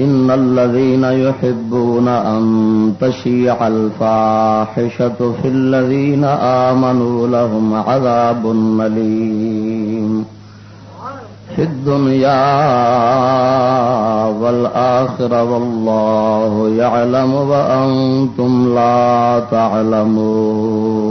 إن الذين يحبون أن تشيع الفاحشة في الذين آمنوا لهم عذاب مليم في الدنيا والآخرة والله يعلم وأنتم لا تعلمون.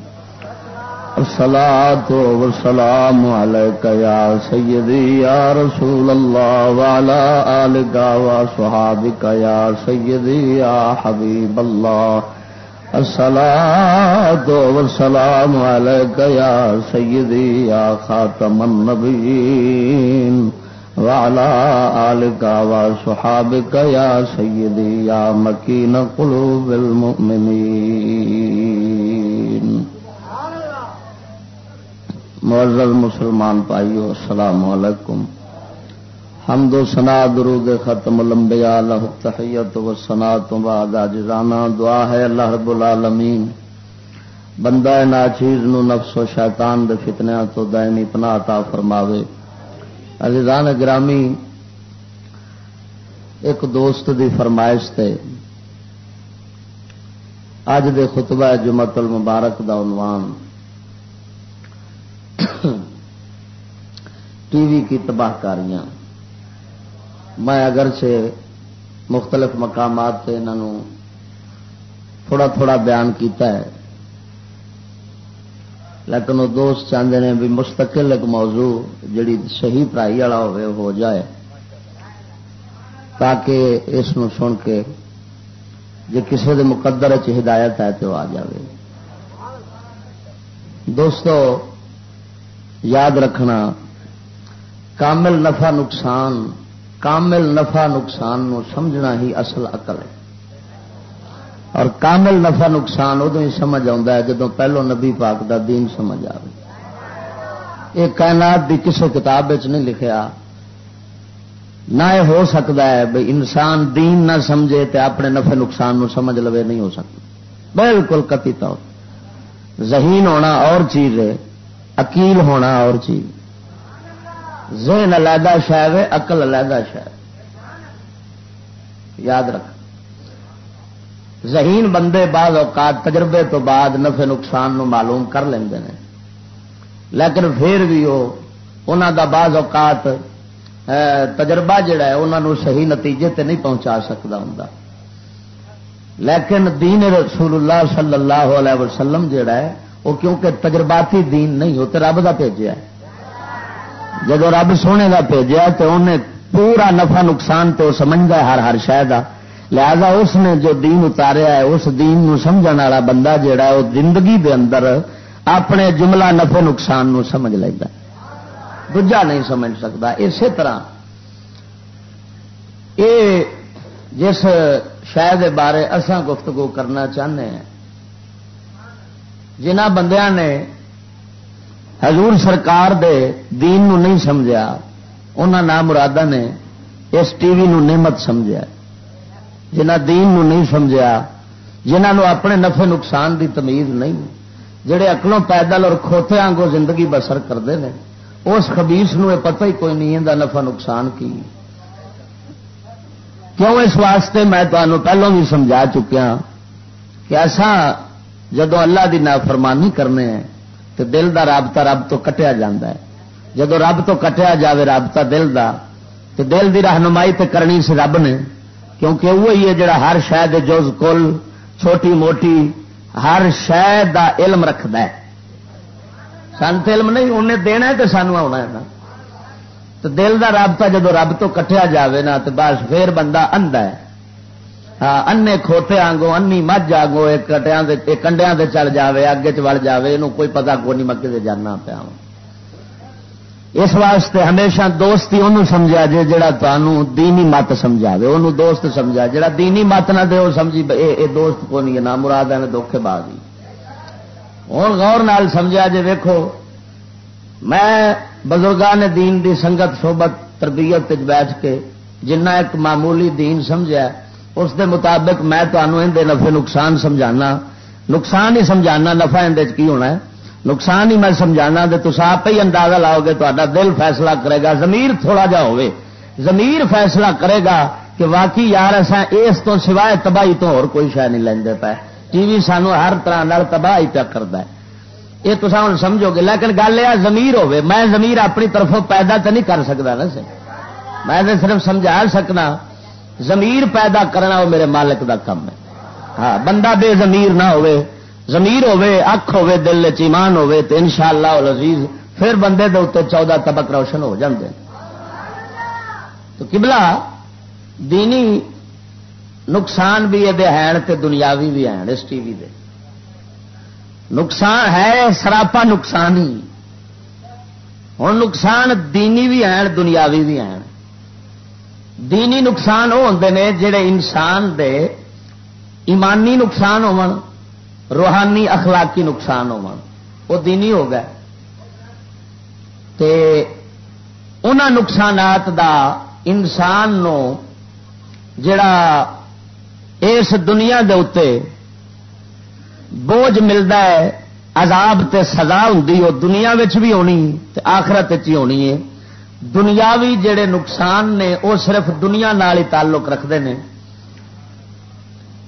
الصلاة والسلام عليك يا سيدي، يا رسول الله، وعلى آلك وصحابك يا سيدي، يا حبيب الله. الصلاة والسلام عليك يا سيدي، يا خاتم النبيين. وعلى آلك وصحابك يا سيدي، يا مكين قلوب المؤمنين. معزز مسلمان پائیو السلام علیکم۔ حمد و سنا درود ختم الانبیاء لہ تحیت و سنا تو بعد اجزانہ دعا ہے اللہ رب العالمین۔ بندہ ناچیز نو نفس و شیطان دے فتنیاں تو دائمی پناہ عطا فرماوے۔ عزیزان گرامی، ایک دوست دی فرمائش تے۔ اج دے خطبہ جمعت المبارک دا عنوان۔ ٹی وی کی تباہ کاریاں۔ میں اگرچہ مختلف مقامات سے انہوں تھوڑا تھوڑا بیان کیتا ہے، لیکن وہ دوست چاہتے ہیں بھی مستقل ایک موضوع جڑی صحیح پڑھائی والا ہوئے ہو جائے۔ تاکہ اس سن کے جی کسی کے مقدر چ ہدایت ہے تو آ جائے دوستو، یاد رکھنا کامل نفع نقصان، کامل نفع نقصان نو سمجھنا ہی اصل عقل ہے۔ اور کامل نفع نقصان ادو ہی سمجھ آتا ہے جدو پہلو نبی پاک دا دین سمجھ آئے یہ کائنات دی کسی کتاب نہیں لکھیا۔ نہ یہ ہو سکتا ہے بھائی انسان دین نہ سمجھے تے اپنے نفع نقصان نو سمجھ لو نہیں ہو سکتا۔ بالکل کتی طور۔ ذہین ہونا اور چیز ہے اکیل ہونا اور چیز۔ ذہن علیحدہ شاید ہے، عقل علیحدہ شاید یاد رکھ۔ ذہین بندے بعض اوقات تجربے تو بعد نفع نقصان نو معلوم کر لیں لیکن پھر بھی وہ انہوں دا بعض اوقات تجربہ جڑا ہے انہوں صحیح نتیجے تے نہیں پہنچا سکتا ہوں لیکن دین رسول اللہ صلی اللہ علیہ وسلم جڑا ہے، وہ کیونکہ تجرباتی دین نہیں، وہ تو رب کا بھیجا جب رب سونے کا بھیجا تو انہیں پورا نفع نقصان تو سمجھتا ہے ہر ہر شہر لہذا اس نے جو دین اتاریا ہے، اس دین نو سمجھن والا بندہ جہا ہے وہ زندگی دے اندر اپنے جملہ نفع نقصان نو سمجھ لینا دجا نہیں سمجھ سکتا۔ اسی طرح یہ جس شہ بارے اسان گفتگو کرنا چاہتے ہیں، جنہ بندیاں نے حضور سرکار دے دین نو نہیں سمجھا انہوں نام مرادہ نے اس ٹی وی نو نعمت سمجھا جنہ دین نو نہیں سمجھا جنہوں نو اپنے نفع نقصان دی تمیز نہیں، جڑے اکلوں پیدل اور کھوتے آنگوں زندگی بسر کرتے ہیں اس خبیس نو پتہ ہی کوئی نہیں ہے نفع نقصان کی۔ کیوں اس واسطے میں تمہوں پہلوں بھی سمجھا چکیا کہ ایسا جدو اللہ کی نافرمانی کرنے ہیں تو دل دا رابطہ رب تو کٹیا جا جدو رب تو کٹیا جائے رابطہ دل دا تو دل دی رہنمائی تے کرنی سے رب نے، کیونکہ وہی ہے جڑا ہر شہ جوز کل چھوٹی موٹی ہر شہ دا علم رکھد سن تو علم نہیں، انہیں دینا ہے تو سانو آنا ہے نا۔ تو دل دا رابطہ جدو رب تو کٹیا جاوے نا تو بس پھر بندہ ہے۔ ہاں، انے کھوتے آنگو انی مجھ آگو کنڈیا سے چل جائے اگے چل جائے یہ کوئی پتا کو نہیں میں جانا پیا اس واسطے ہمیشہ دوستی انہوں سمجھا جے، جڑا تمہوں دینی مت سمجھا انہوں دوست سمجھا، جڑا دینی مت نہ دے، وہ سمجھی اے دوست کو نہیں نہ مراد ہے دکھے باغ ہوں غور نال سمجھا جے، ویکھو، میں بزرگان دین دی سنگت، صحبت، تربیت بیٹھ کے جنہ ایک معمولی دین سمجھا اس دے مطابق میں تمہوں اندر نفے نقصان سمجھانا۔ نقصان ہی سمجھانا، نفع اندر کی ہونا ہے؟ نقصان ہی میں سمجھانا تو آپ ہی اندازہ لاؤ گے تا دل فیصلہ کرے گا زمیر تھوڑا جا ہوئے زمیر فیصلہ کرے گا کہ واقعی یار اصا اس تو سوائے تباہی تو اور کوئی شہ نہیں لیندے پے۔ ٹی وی سانو ہر طرح تباہی پیا کرتا ہے۔ یہ تو ہوں سمجھو گے، لیکن گل یہ زمیر ہوے میں زمیر اپنی طرفوں پیدا تو نہیں کر سکتا نا سر۔ میں صرف سمجھا سکنا۔ زمیر پیدا کرنا وہ میرے مالک دا کم ہے۔ ہاں بندہ بے زمیر نہ ہوئے زمیر ہوے اکھ ہوے دل چیمان ہوے تو ان شاء اللہ عزیز، پھر بندے دے اتنے چودہ طبق روشن ہو جاندے تو کبلا دینی نقصان بھی یہ ہے تے دنیاوی بھی ہیں، اس ٹی وی دے۔ نقصان ہے، سراپا نقصان ہی ہوں نقصان دینی بھی ہیں، دنیاوی بھی ہیں۔ دینی نقصان وہ ہوں نے جڑے انسان دے ایمانی نقصان ہو روحانی اخلاقی نقصان ہو وہ دینی ہو گئے۔ تے ان نقصانات دا انسان نو جڑا اس دنیا دے اتے بوجھ ملتا ہے، عذاب تے سزا ہوں وہ دنیا بھی ہونی، تے آخرت ہی ہونی ہے۔ دنیاوی جڑے نقصان نے، وہ صرف دنیا نال ہی تعلق رکھتے ہیں۔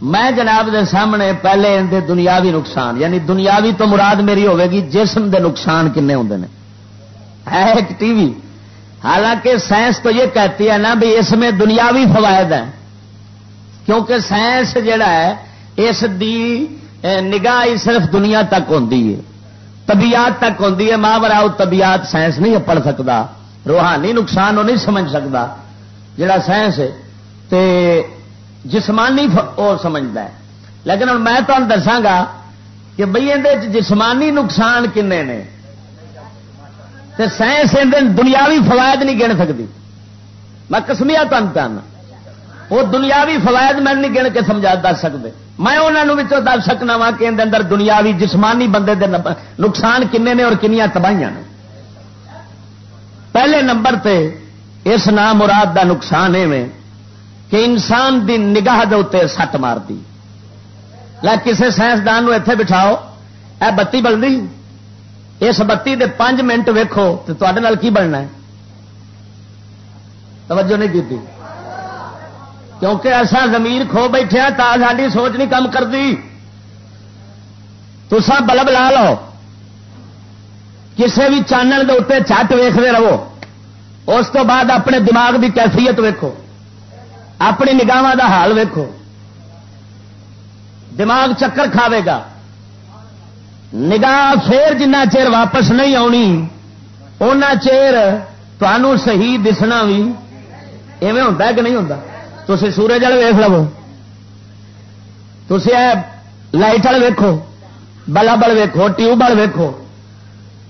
میں جناب دے سامنے پہلے اندر دنیاوی نقصان یعنی دنیاوی تو مراد میری ہوے گی جسم دے نقصان کنے ہوں ہے ایک ٹی وی۔ حالانکہ سائنس تو یہ کہتی ہے نا بھی اس میں دنیاوی فوائد ہیں۔ کیونکہ سائنس جڑا ہے، اس دی نگاہ صرف دنیا تک ہوتی ہے۔ طبیعت تک ہوتی ہے، ماں براؤ طبیعت سائنس نہیں پڑھ سکتا۔ روحانی نقصان وہ نہیں سمجھ سکتا، جڑا سائنس ہے، تے جسمانی وہ سمجھتا ہے۔ لیکن ہوں میں تمہیں دساگا کہ بھائی یہ جسمانی نقصان کنے نے؟ سائنس دنیاوی فوائد نہیں گن سکتی میں کسمیا تن پہنا وہ دنیاوی فوائد میں نہیں گن کے سمجھا دس سکتے میں انہوں دس سکنا وا کہ اندر دنیاوی جسمانی بندے دے نقصان کنے نے اور کنیا تباہیاں نے۔ پہلے نمبر تے اس نام مراد دا نقصان ایویں کہ انسان دی نگاہ دے اتنے سٹ مار دی۔ کسی سائنسدان اتے بٹھاؤ، اے بتی بلدی؟ اس بتی دے پانچ منٹ ویکو تو تے کی بننا ہے؟ توجہ نہیں کی کیونکہ ایسا زمین کھو بیٹھے تا ساری سوچ نہیں کم کرتی تسا بلب لا لو۔ کسی بھی چانل کے اتنے چٹ ویختے رہو، اس تو بعد اپنے دماغ کی کیفیت ویکو اپنی نگاہ دا حال ویکو دماغ چکر کھاوے گا۔ نگاہ پھر جنہ چیر واپس نہیں آنی ان چیر تمہوں صحیح دسنا بھی ایویں ہوتا کہ نہیں ہوتا تھی سورج والے ویخ لو۔ تھی لائٹ والے ویکو بلب والے ویکو ٹیوب والے ویکو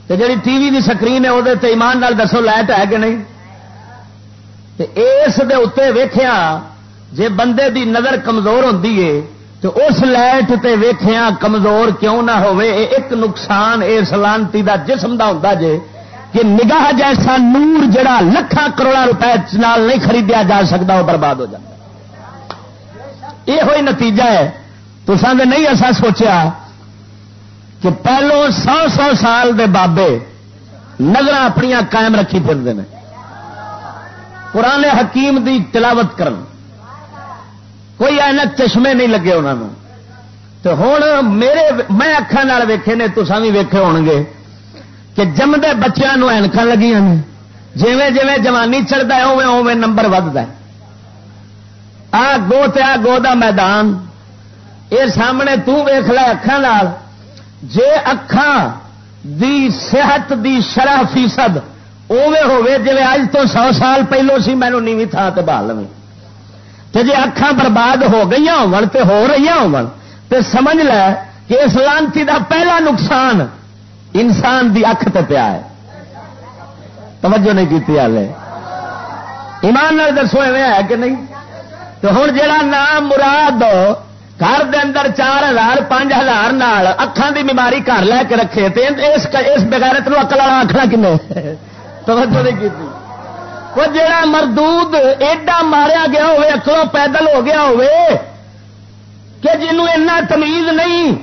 جی ٹی وی کی سکرین ہے وہ ایمان نال دسو لائٹ ہے کہ نہیں؟ اس ویخیا جے بندے دی نظر کمزور ہوتی ہے تو اس لائٹ تے ویخیا کمزور کیوں نہ ایک نقصان اس لانتی دا جسم دا ہوتا جے کہ نگاہ جیسا نور جڑا لکھان کروڑا روپے نال نہیں خریدیا جا سکتا وہ برباد ہو جاتا یہ ہوئی نتیجہ ہے۔ تو سنگ نہیں ایسا سوچیا کہ پہلو سو سو سال دے بابے نظر اپنی قائم رکھی پھرتے ہیں پرانے حکیم دی تلاوت کرن۔ کوئی اینک چشمے نہیں لگے انہوں تو ہوں میرے میں اکھان ویکھے نے تو بھی ویکھے ہو گے کہ جمدے بچوں اینک لگی جیویں جیویں جوانی چڑھتا ہے اوے اوے نمبر ودتا ہے۔ آ گو تے آ گو دا میدان۔ یہ سامنے تیخ لے اکھان جے اکھان دی صحت دی شرح فیصد اوے ہوے جی اج تو سو سال پہلو سی مینو نیوی تھان سے بہا لو جی اکھان برباد ہو گئی ہو رہی ہو سمجھ لے کہ اس لانتی دا پہلا نقصان انسان دی اکھ تے پیا ہے۔ توجہ نہیں کی ہلے ایمان دسو ایویں ہے کہ نہیں؟ تو ہوں جا نام مراد گھر دے اندر چار ہزار، پانچ ہزار اکھان دی بیماری گھر لے کے رکھے اس بغیرت اکل والا آخنا کن توجہ نہیں کی وہ جڑا مردود ایڈا ماریا گیا ہوئے، اکلوں پیدل ہو گیا ہوئے، کہ جنوں اینا تمیز نہیں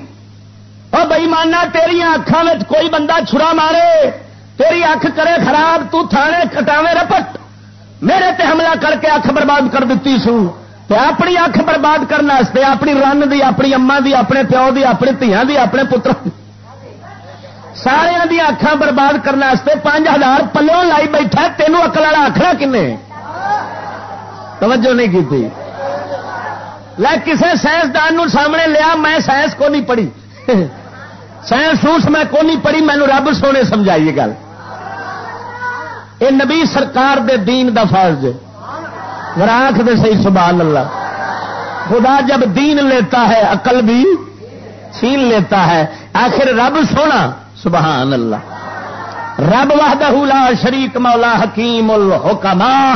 اور بئی مانا تیریا اکھان کوئی بندہ چھڑا مارے، تیری اکھ کرے خراب، تو تھانے کٹاوے رپٹ۔ میرے تے حملہ کر کے اکھ برباد کر دیتی سو۔ اپنی اکھ برباد کرنے اپنی رن دی، اپنی اما دی، اپنے پیو دی، اپنی دیا دی، اپنے پتر سارے دیا اکھان برباد کرنے پانچ ہزار پلو لائی بیٹھا تینوں اکل والا آخر کن توجہ نہیں کی لے کسے سائنسدان سامنے لیا، میں سائنس کو نہیں پڑھی۔ سائنس سوس میں کو نہیں پڑھی مینو رب سونے سمجھائیے گل۔ یہ نبی سرکار دے دین دا فرض راک دے صحیح سبحان اللہ۔ خدا جب دین لیتا ہے، عقل بھی چھین لیتا ہے۔ آخر رب سونا، سبحان اللہ۔ رب وحدہ لا شریک، مولا حکیم الحکما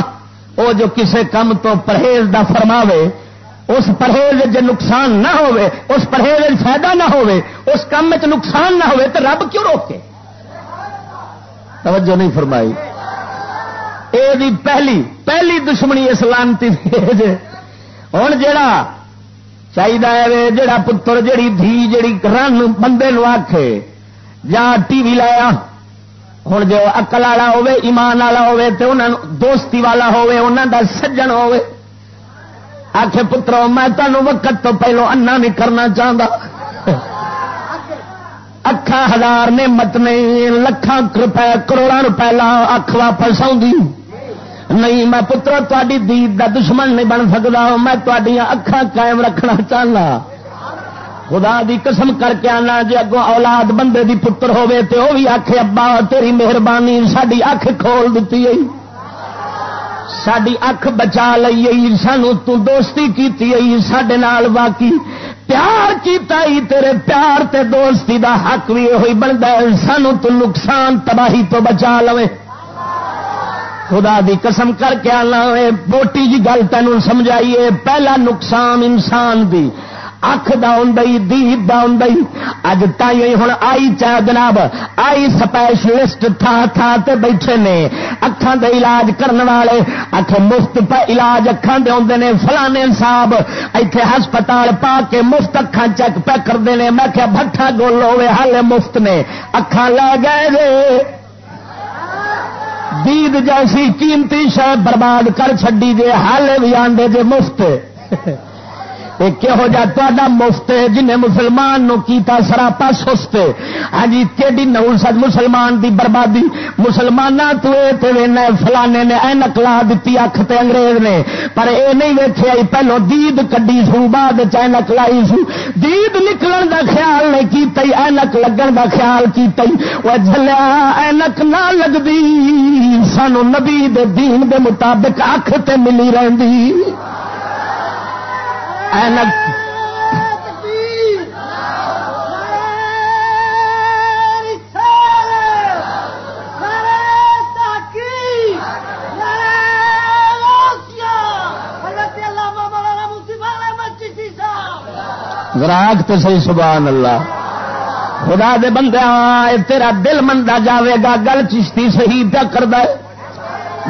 او جو کسے کم تو پرہیز دا فرماوے، اس پرہیز جو نقصان نہ ہوئے اس پرہیز فائدہ نہ ہوئے اس کام میں نقصان نہ ہوئے تو رب کیوں روکے؟ توجہ نہیں فرمائی۔ اے دی پہلی پہلی دشمنی اسلامتی ہوں جڑا چاہیے جڑا پتر جڑی دھی جڑی رن بندے نو آخے یا ٹی وی لایا۔ ہوں جو اکل والا ہوے ایمان والا ہوے دوستی والا ہوے دا سجن ہوے آخ پترو، میں تمہوں وقت تو پہلو انا نہیں کرنا چاہتا اکھا ہزار نے نہیں لکھان روپے کروڑا روپے لا اکھ واپس آؤں نہیں، میں پترو تاری دید دا دشمن نہیں بن سکتا میں تھوڑی اکھان قائم رکھنا چاہنا۔ خدا دی قسم کر کے آنا جی اگوں اولاد بندے دی پتر ہوے تے وہ بھی آخ ابا، تیری مہربانی ساری اکھ کھول دیتی ہے ساری اکھ بچا لی سانو تو دوستی کیتی ہے سڈے نال باقی پیار کیتا ہی تیرے پیار تے دوستی دا حق بھی یہ بنتا ہے سانو تو نقصان، تباہی تو بچا لو خدا دی قسم کر کے آنا بوٹی جی گل تینوں سمجھائیے۔ پہلا نقصان انسان دی۔ اکھ دید اج تھی ہوں آئی چاہ جناب۔ آئی سپیشلسٹ تھا تھا تے بیٹھے نے۔ اکھان دے علاج کرنے والے۔ اکھ مفت علاج اکھان دے آدھے نے۔ فلانے صاحب ایتھے ہسپتال پا کے مفت اکھان چیک پہ کرتے ہیں میں کیا بٹھا گول ہوے ہالے مفت نے۔ اکھان لے گئے دید جیسی قیمتی شہ برباد کر چڈی جے ہالے بھی آدھے جے مفت۔ کہہو جا تا مفت جنہیں مسلمان نو کیتا سراپا سستے؟ ہاں جی کہ نو سج مسلمان دی بربادی؟ مسلمان تو فلانے نے ای نکلا دیتی اکھ تے انگریز نے۔ پر اے نہیں ویچے آئی پہلو دید کڈی سو، بعد چینک لائی سو۔ دید نکلن دا خیال نہیں کیتا اینک لگن دا خیال کیتا وہ جلیا اینک نہ لگتی سانو نبی دے دین دے مطابق اکھ تے ملی رہی گراہک تو صحیح سبحان اللہ۔ خدا دے بندے تیرا دل مندا جاوے گا، گل چشتی صحیح پیا کر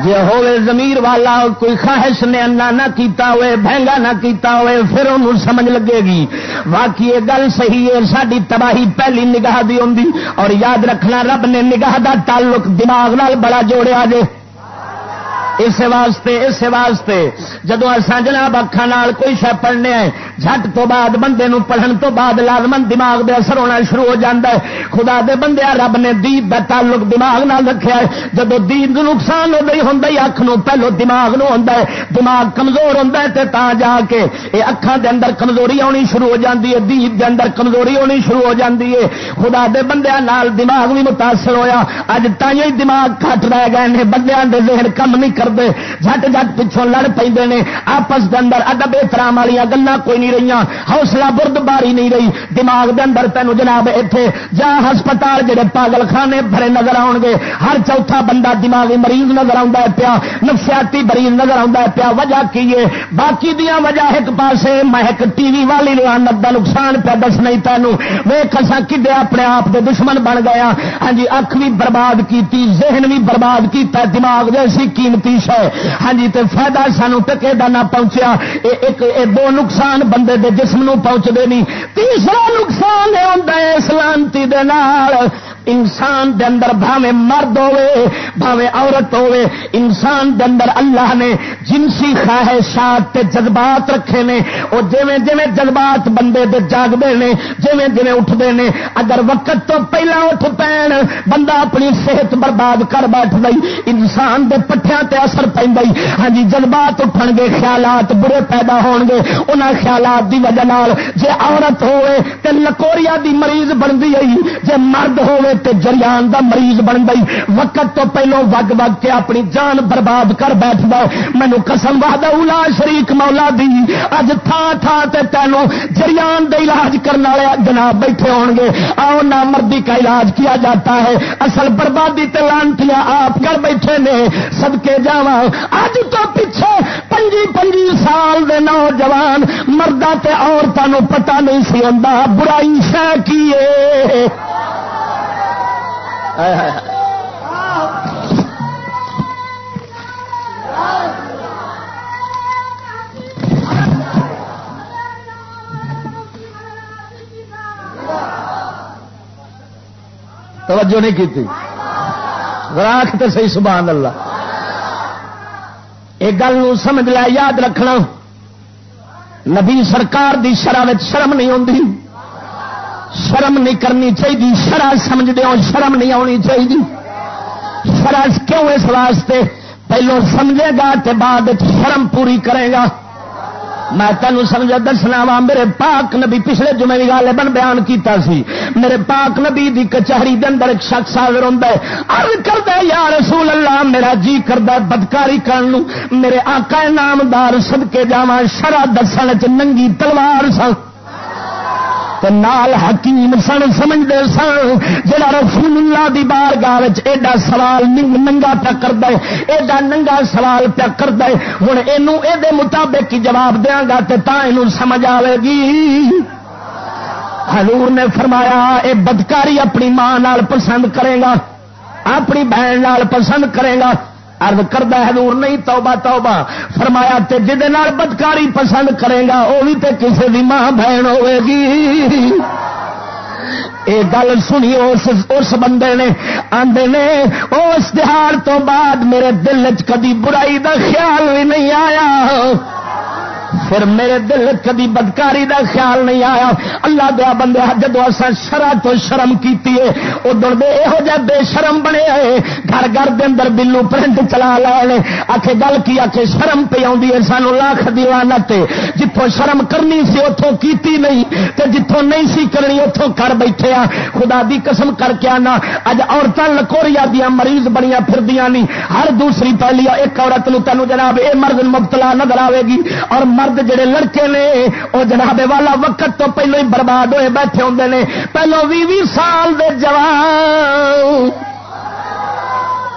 جی ہوے زمیر والا کوئی خواہش نے انا نہ کیتا ہوئے بہنگا نہ کیتا ہوئے پھر انہوں سمجھ لگے گی۔ باقی یہ گل صحیح ہے ساری تباہی پہلی نگاہ دی ہوں اور یاد رکھنا، رب نے نگاہ دا تعلق دماغ نال بڑا جوڑیا جے۔ اس واسطے اس واسطے۔ جدو اصا جناب اکھان کوئی شہ پڑھنے ہیں جٹ تو بعد بندے نو پڑھن تو بعد لازمن دماغ دے اثر ہونا شروع ہو جاتا ہے۔ خدا دے بندے، رب نے دید دا تعلق دماغ نال رکھا ہے۔ جدو دید نقصان ہو گئی ہوں اکھ نو پہلو دماغ نو ہوں دماغ کمزور ہوں تا جا کے یہ اکھان دے اندر کمزوری آنی شروع ہو جاتی ہے دید دے اندر کمزوری ہونی شروع ہو جاتی ہے۔ خدا دے بندے نال دماغ بھی متاثر ہویا۔ اج تھی دماغ کٹ رہ گئے بندے دے ذہن کم نہیں کر کرتے جٹ جٹ پچھوں لڑ پہ آپس کے اندر ادب احترام والی گلا کوئی نہیں رہی حوصلہ برد باری نہیں رہی، دماغ دے اندر تینوں جناب اتنے جا ہسپتال جڑے پاگل خانے بھرے نظر آؤ گے، ہر چوتھا بندہ دماغی مریض نظر آتا ہے پیا، نفسیاتی مریض نظر آتا ہے پیا، وجہ کی ہے؟ باقی دیا وجہ ایک پاسے میں ایک ٹی وی والی لانت کا نقصان پیا دس نہیں تینوں وے کسا کدے اپنے آپ کے دشمن بن گیا ہاں۔, ہاں۔ جی اک بھی برباد کی ذہن بھی برباد کیتا، دماغ جیسی قیمتی ہے۔ ہاں جی تے فائدہ سانو ٹکے دا نہ پہنچیا۔ اے ایک، اے دو نقصان بندے دے جسم نو پہنچتے نہیں تیسرا نقصان یہ ہوتا ہے سلامتی دے نال۔ انسان دے اندر بھاوے مرد ہوے بھاوے عورت ہوے انسان دے اندر اللہ نے جنسی خواہشات تے جذبات رکھے نے۔ وہ جویں جویں جذبات بندے دے جاگتے ہیں جویں جویں اٹھتے ہیں اگر وقت تو پہلا اٹھ پین بندہ اپنی صحت برباد کر بیٹھ گئی انسان دے پٹھیاں تے اثر پہ ہاں جی جذبات اٹھن گے خیالات برے پیدا ہون گے ان خیالات دی وجہ جے عورت ہوے تے لکوریا دی مریض بنتی گئی جے مرد ہوے تے جریان دا مریض بن گئی وقت تو پہلو وگ وگ کے اپنی جان برباد کر بیٹھ دو مینو قسم واد اولا شریک مولا دی۔ اج تھا تھا تے تینو جریان دے علاج کرنے والے جناب بیٹھے ہون گے آؤ نہ مردی کا علاج کیا جاتا ہے۔ اصل بربادی تے لانتیاں آپ کر بیٹھے نے۔ سدکے جاوا اج تو پیچھے پنجی پنجی سال دے نوجوان مردہ تے عورتوں پتہ نہیں سی ہوں برائی شہ کیے توجہ نہیں کی راک تو صحیح سبحان اللہ ایک گل سمجھ لیا یاد رکھنا۔ نبی سرکار دی شرح شرم نہیں آتی شرم نہیں کرنی چاہیے شرح سمجھ ہو شرم نہیں آنی چاہیے شرح کیوں اس واسطے؟ پہلو سمجھے گا تے بعد شرم پوری کرے گا۔ میں تینوں سمجھا دسنا وا، میرے پاک نبی پچھلے جمعے بھی گال بن بیان کیتا سی۔ میرے پاک نبی دی کچہری دے اندر ایک شخص حاضر ہوندا ہے۔ عرض کردا یا رسول اللہ، میرا جی کردا بدکاری کرن میرے آقا نامدار صدکے جاواں، شرع دسن وچ ننگی تلوار سن نال حکیم سن سمجھتے سن۔ جا رسول اللہ دی بار گاہ ایڈا سوال ننگا پیا کر ایڈا ننگا سوال پیا کر دے ہوں یہ مطابق ہی جواب دیا گا تو یہ سمجھ آئے گی۔ حضور نے فرمایا، اے بدکاری اپنی ماں نال پسند کرے گا، اپنی بہن نال پسند کرے گا۔ ارد کردہ حضور نہیں، توبہ توبہ۔ فرمایا تے جہد بدکاری پسند کرے گا وہ بھی تے کسی بھی ماں بہن ہوئے گی۔ یہ گل سنی اس اس بندے نے آدھے نے، اس تہار تو بعد میرے دل چ کدی برائی دا خیال بھی نہیں آیا۔ پھر میرے دل کدی بدکاری دا خیال نہیں آیا۔ اللہ دیا بندے، جدو اصا شرح تو شرم کی ادھر دے یہو جہ بے شرم بنے آئے، گھر گھر دے اندر بلو پرنٹ چلا لے آخے گل کی آخے شرم پہ آئی ہے۔ سانو لاکھ دیوانت جتوں شرم کرنی سی اتوں کیتی نہیں۔ تے جتوں نہیں سی کرنی اتوں کر بیٹھے آ۔ خدا دی قسم کر کے آنا۔ اج عورتیں لکوریا دیا مریض بنیا پھر نہیں ہر دوسری پہلی ایک عورت نو تینوں جناب، اے مرد مبتلا نظر آئے گی۔ اور مرد جڑے لڑکے نے وہ جناب والا وقت تو پہلو ہی برباد ہوئے بیٹھے ہوں نے۔ پہلو بھی سال دے جوان۔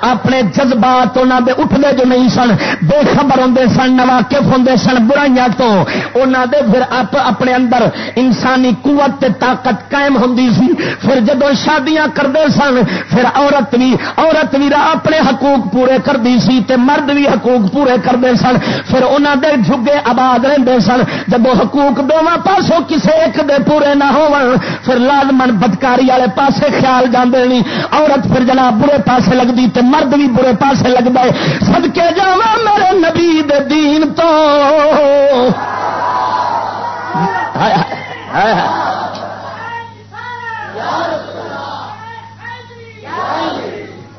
اپنے جذبات انہوں دے اٹھتے جو نہیں سن، بے خبر ہوں سن، نواقف ہوں سن، برائیاں تو۔ انہوں دے پھر آپ اپنے اندر انسانی قوت تے طاقت قائم ہوں سی۔ پھر جدو شادیاں کرتے سن، پھر عورت بھی عورت بھی اپنے حقوق پورے کرتی سی تے مرد بھی حقوق پورے کرتے سن۔ پھر انہوں دے جھگے آباد رہتے سن۔ جب حقوق دونوں پاسوں کسے ایک دے پورے نہ ہو پھر لازمن بدکاری والے پاسے خیال جانے نہیں عورت پھر جناب برے پاسے لگتی مرد بھی برے پاسے لگتا ہے سدکے جا میرے نبی دے دین تو۔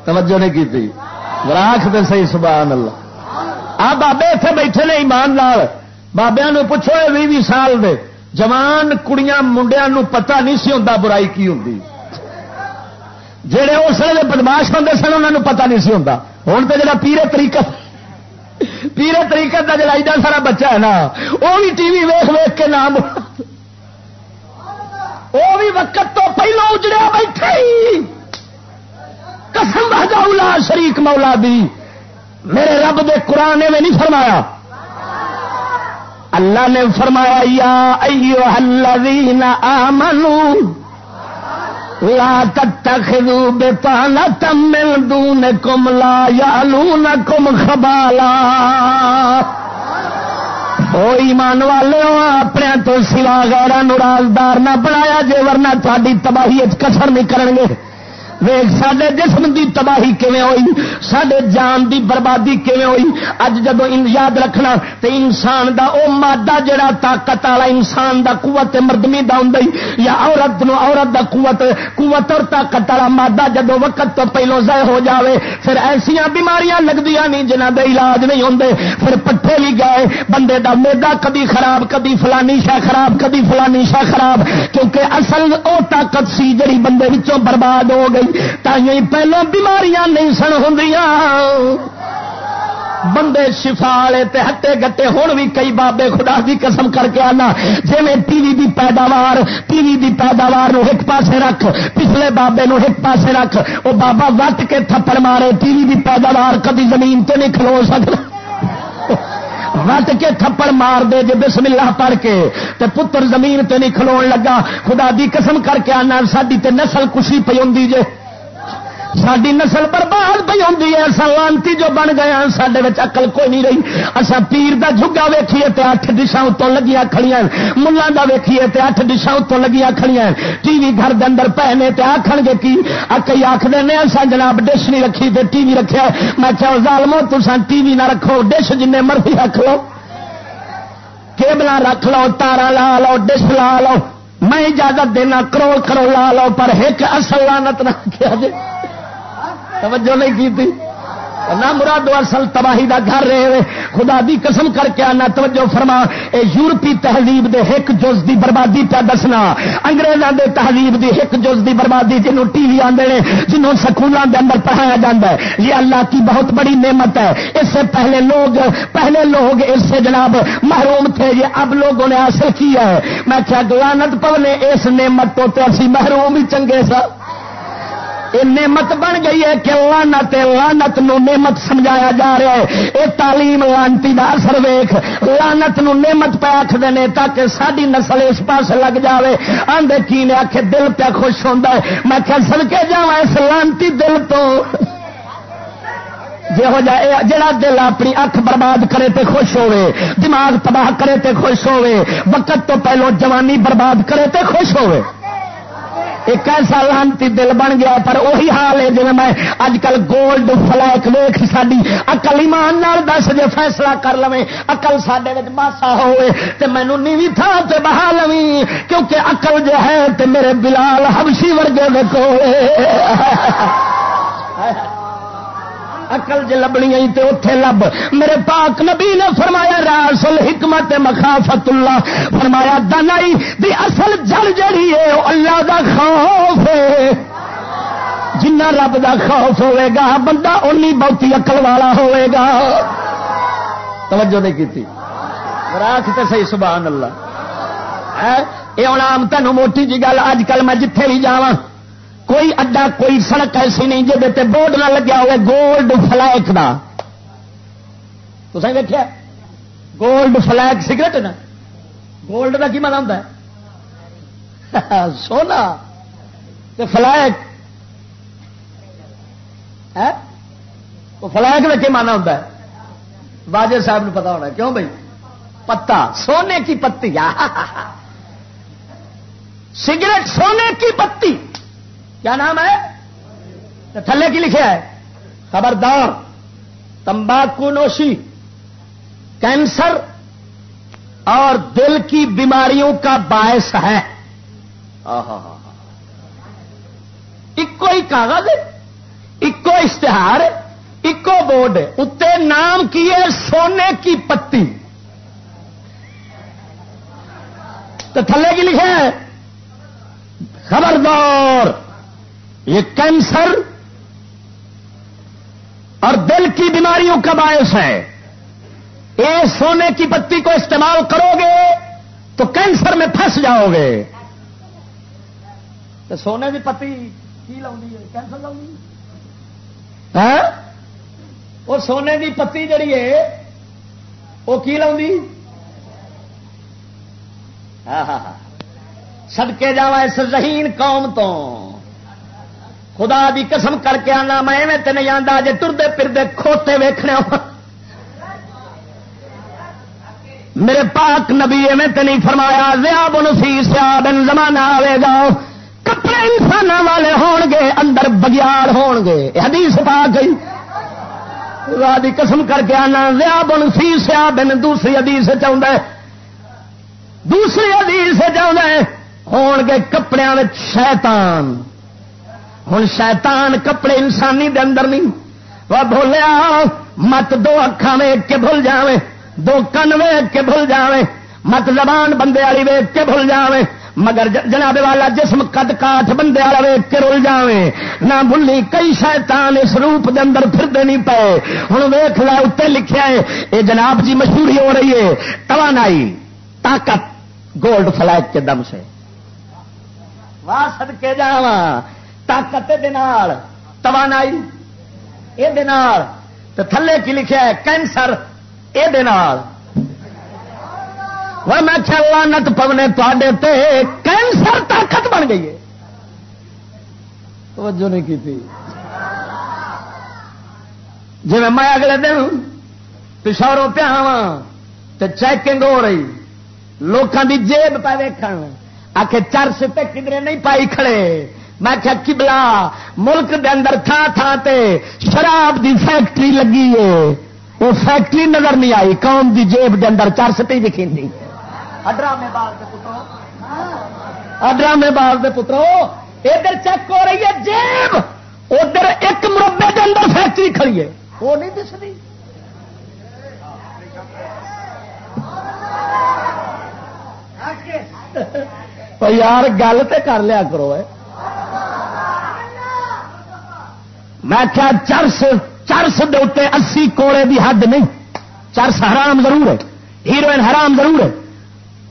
توجہ نہیں کی تھی راک دے صحیح سبحان اللہ آ بابے اتنے بیٹھے نے ایمان لال بابیا پوچھو بھی سال دے۔ جوان، کڑیاں منڈیا پتا نہیں سی ہوں برائی کی ہوں جہے اس ویلے بدماش ہوتے سن انہوں پتا نہیں سی ہوں ہوں تو جا پیرے طریقہ پیرے طریقے کا جڑا ایڈا سارا بچہ ہے نا وہ بھی ٹی وی ویخ ویخ کے نام وہ بھی وقت تو پہلو اجڑیا بیٹھے قسم بہجا شریک مولا دی۔ میرے رب دے قرآن میں نہیں فرمایا۔ اللہ نے فرمایا، یا ایو الذین آمنوا لا تتخذوا بطانة من دونكم لا يعلونكم خبالا. او ایمان والے ہو اپنے تو سوا نو رازدار نہ بنایا جے، ورنہ تاری تباہی کسر نہیں کریں گے ویگ سڈے جسم دی تباہی کیویں ہوئی؟ سڈے جان دی بربادی کیویں ہوئی؟ اج جدو یاد رکھنا تے انسان دا او مادہ جڑا طاقت والا انسان دا قوت مردمی دا ہوں یا عورت نو عورت دا قوت قوت اور طاقت والا مادہ جدو وقت تو پہلو ضائع ہو جاوے، پھر ایسیا بیماریاں لگدیاں نہیں جنہ دے علاج نہیں ہوندے، پھر پٹھے بھی گئے، بندے دا میدا کدی خراب، کدی فلانی شاہ خراب، کدی فلانی شاہ خراب، کیونکہ اصل او طاقت سی جڑی بندے وچوں برباد ہو گئی۔ تھی پہلو بیماریاں نہیں سن ہوں بندے شفا والے ہٹے گٹے ہوں بھی کئی بابے خدا کی قسم کر کے آنا। جی میں ٹی وی دی پیداوار ٹی وی دی پیداوار نو ایک پاسے رکھ، پچھلے بابے نو ایک پاسے رکھ وہ بابا وٹ کے تھپڑ مارے ٹی وی دی پیداوار کدی زمین تے نہیں کھلو سکتا وٹ کے تھپڑ مار دے جی بسم اللہ پڑھ کے، تے پتر زمین تے نہیں کھلو لگا۔ خدا دی قسم کر کے آنا ساری تے نسل کشی پی ہوں جے۔ ساری نسل برباد پی ہوں سلانتی جو بن گیا سڈے اقل کوئی نہیں رہی۔ اصا پیر کا جگا ویکھیے تے اٹھ ڈشاں اتوں لگیا کھڑیاں ملان کا ویکھیے تے اٹھ ڈشاں اتوں لگیا کھڑیاں ٹی وی گھر دے اندر پے نے تے آخر گے کی کئی آخر نے اصا جناب ڈش نہیں رکھی تے ٹی وی رکھا میں کیا ظالمو تسا ٹی وی نہ رکھو، ڈش جن مرضی رکھ لو۔ کیبل رکھ لو تارا لا لو، ڈش لا لو۔ میں اجازت دینا، کروڑ کروڑ لا لو، پر ایک اصل لانت نہ کیا جائے۔ توجہ نہیں کی تھی۔ نہ مراد اصل تباہی دا گھر رہے خدا دی قسم کر کے آنا، توجہ فرما۔ اے یورپی تہذیب دے ایک جز دی بربادی پہ دسنا۔ انگریزوں دے تہذیب دی ایک جز دی بربادی جنہوں ٹی وی آدھے جنہوں سکولوں دے اندر پڑھایا جاتا ہے۔ یہ اللہ کی بہت بڑی نعمت ہے۔ اس سے پہلے لوگ پہلے لوگ اس سے جناب محروم تھے۔ یہ اب لوگوں نے حاصل کیا ہے۔ میں کیا گلانت پونے اس نعمت تو اسی محروم ہی چنگے سا۔ یہ نعمت بن گئی ہے کہ لانت لانت نو نعمت سمجھایا جا رہا ہے۔ یہ تعلیم لانتی کا اثر ویخ لانت نو نعمت پہ آخر نے تاکہ ساری نسل اس پاس لگ جائے آدھے کی نے آخ دل پہ خوش ہوتا ہے۔ میں کیا سد کے جا اس لانتی دل تو۔ جہو جائے جڑا دل اپنی اکھ برباد کرے تے خوش ہوئے دماغ تباہ کرے تے خوش ہوئے وقت تو پہلو جوانی برباد کرے تے خوش ہوئے ایک ایسا لانتی دل بن گیا، پر وہی حال ہے جی میں اج کل گولڈ فلیک ویخ ساری اکل ایمان دس جے فیصلہ کر لو اقل سڈے ماسا ہوئے تو مینو نیوی تھا تے بہا لو کیونکہ اقل جو ہے تے میرے بلال ہبشی ورگے کو اقل جی لبنی آئی تو اتے لب۔ میرے پاک نبی نے فرمایا، راسل حکمت مخافت اللہ فرمایا، دنائی دی اصل جل جڑی ہے اللہ دا خوف ہے۔ جنہ رب دا خوف ہوئے گا، بندہ انی بہتی اقل والا ہوئے گا۔ توجہ نہیں کی راک تو صحیح، سبحان اللہ۔ یہ ہوں آم تینوں موٹی جی گل اج کل میں جتھے بھی جا کوئی اڈا کوئی سڑک ایسی نہیں جی بورڈ نہ لگیا ہوئے، گولڈ فلیک کا تو دیکھا گولڈ فلیک سگریٹ نا۔ گولڈ کا کی مانا ہوتا ہے؟ سونا۔ فلیک فلیک کا کی مانا ہوتا ہے؟ باجے صاحب نے پتا ہونا کیوں بھائی پتا۔ سونے کی پتی۔ سگریٹ سونے کی پتی۔ کیا نام ہے؟ تھلے کی لکھے ہے خبردار، تمباکو نوشی، کینسر اور دل کی بیماریوں کا باعث ہے۔ اکو ہی کاغذ اکو اشتہار اکو بورڈ اتنے نام کی ہے سونے کی پتی۔ تو تھلے کی لکھے ہے خبردار یہ کینسر اور دل کی بیماریوں کا باعث ہے۔ یہ سونے کی پتی کو استعمال کرو گے تو کینسر میں پھنس جاؤ گے تو سونے کی پتی کی لاؤں کینسر لاؤں ہاں؟ وہ سونے کی پتی جڑی ہے وہ کی لاؤں ہاں ہاں ہاں۔ سدکے جا اس ذہین قوم تو۔ خدا دی قسم کر کے آنا، میں نہیں آتا جی ٹردے پھرتے کھوتے ویخنے میرے پاک نبی ایویں نہیں فرمایا زیا بن سی سیا بن زمانہ آئے گا۔ کپڑے انسان والے ہون گے، اندر بگیار ہون گے۔ حدیث پا گئی خدا دی قسم کر کے آنا زیا بن سی سیا بن دوسری حدیث چاہتا ہے۔ دوسری حدیث چاہتا ہے، ہون گے کپڑے شیطان۔ ہوں شیطان کپڑے انسانی دے اندر نہیں۔ وہ بولیا مت دو اکھان ویگ کے بھول جاوے دو کن ویگ کے بھول جاوے مت زبان بندے والی ویگ کے بھول جاوے مگر جناب والا جسم قد کاٹ بندے والا ویگ کے رول جاوے نہ بھلی کئی شیطان اس روپ دے اندر پھرتے نہیں پے۔ ہوں ویخ لا اتنے لکھا ہے یہ جناب جی مشہوری ہو رہی ہے، توانائی، طاقت، گولڈ فلائٹ کے دم سے۔ واہ سد کے جا طاقت توانائی یہ تھلے کی لکھا ہے، کینسر یہ میں چلا پونے تے کینسر طاقت بن گئی ہے۔ توجہ نہیں کی تھی جی میں اگلے دن پچھوڑوں پیا تو چیکنگ ہو رہی۔ لوگوں کی جیب پہ ویک آخ چرس تے کدھر نہیں پائی کھڑے۔ میں کیا کبلا ملک دے اندر تھا تھا تے شراب دی فیکٹری لگی ہے۔ وہ فیکٹری نظر نہیں آئی، قوم دی جیب دے اندر چرس پہ لکھی ڈرامے باغ کے پترو۔ ڈرامے باغ کے پترو۔ ادھر چیک ہو رہی ہے، جیب! ادھر ایک مربے کے اندر فیکٹری کھڑی ہے۔ وہ نہیں دستی۔ یار، گل تو کر لیا کرو میں کیا چرس چرس دے اسی کوڑے دی حد نہیں. چرس حرام ضرور ہے. ہیروئن حرام ضرور ہے.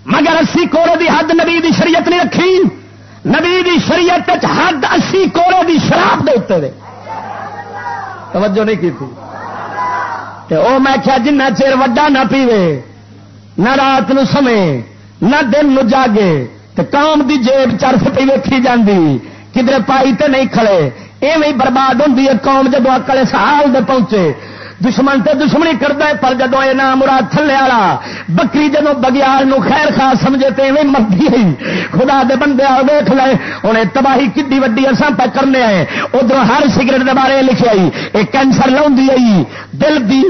مگر اسی کوڑے دی حد نبی دی شریعت نہیں رکھی. نبی دی شریعت حد اسی کوڑے دی شراب دے اتنے توجہ نہیں کی تھی. او میں کیا جنہ چیر وڈا نہ پیوے، نہ رات نو سمے، نہ دن نو جاگے کام دی جیب چرف پہ ویکھی جاندی، کدھر پائی تے نہیں کھڑے ایویں برباد ہوتی ہے قوم جدو اکلے سال دے پہنچے۔ دشمن تے دشمنی کرتا ہے، پر جدو یہ نام مراد تھلے والا، بکری جدو بگیال نو خیر خاص سمجھے تے ایویں مرتی ہے خدا دے بندے آ ویخ لے ہوں تباہی کڈی وڈی اصا پہ کرنے آئے۔ ادھر ہر سگریٹ دے بارے لکھے آئی یہ کینسر لاؤں آئی۔ دل دی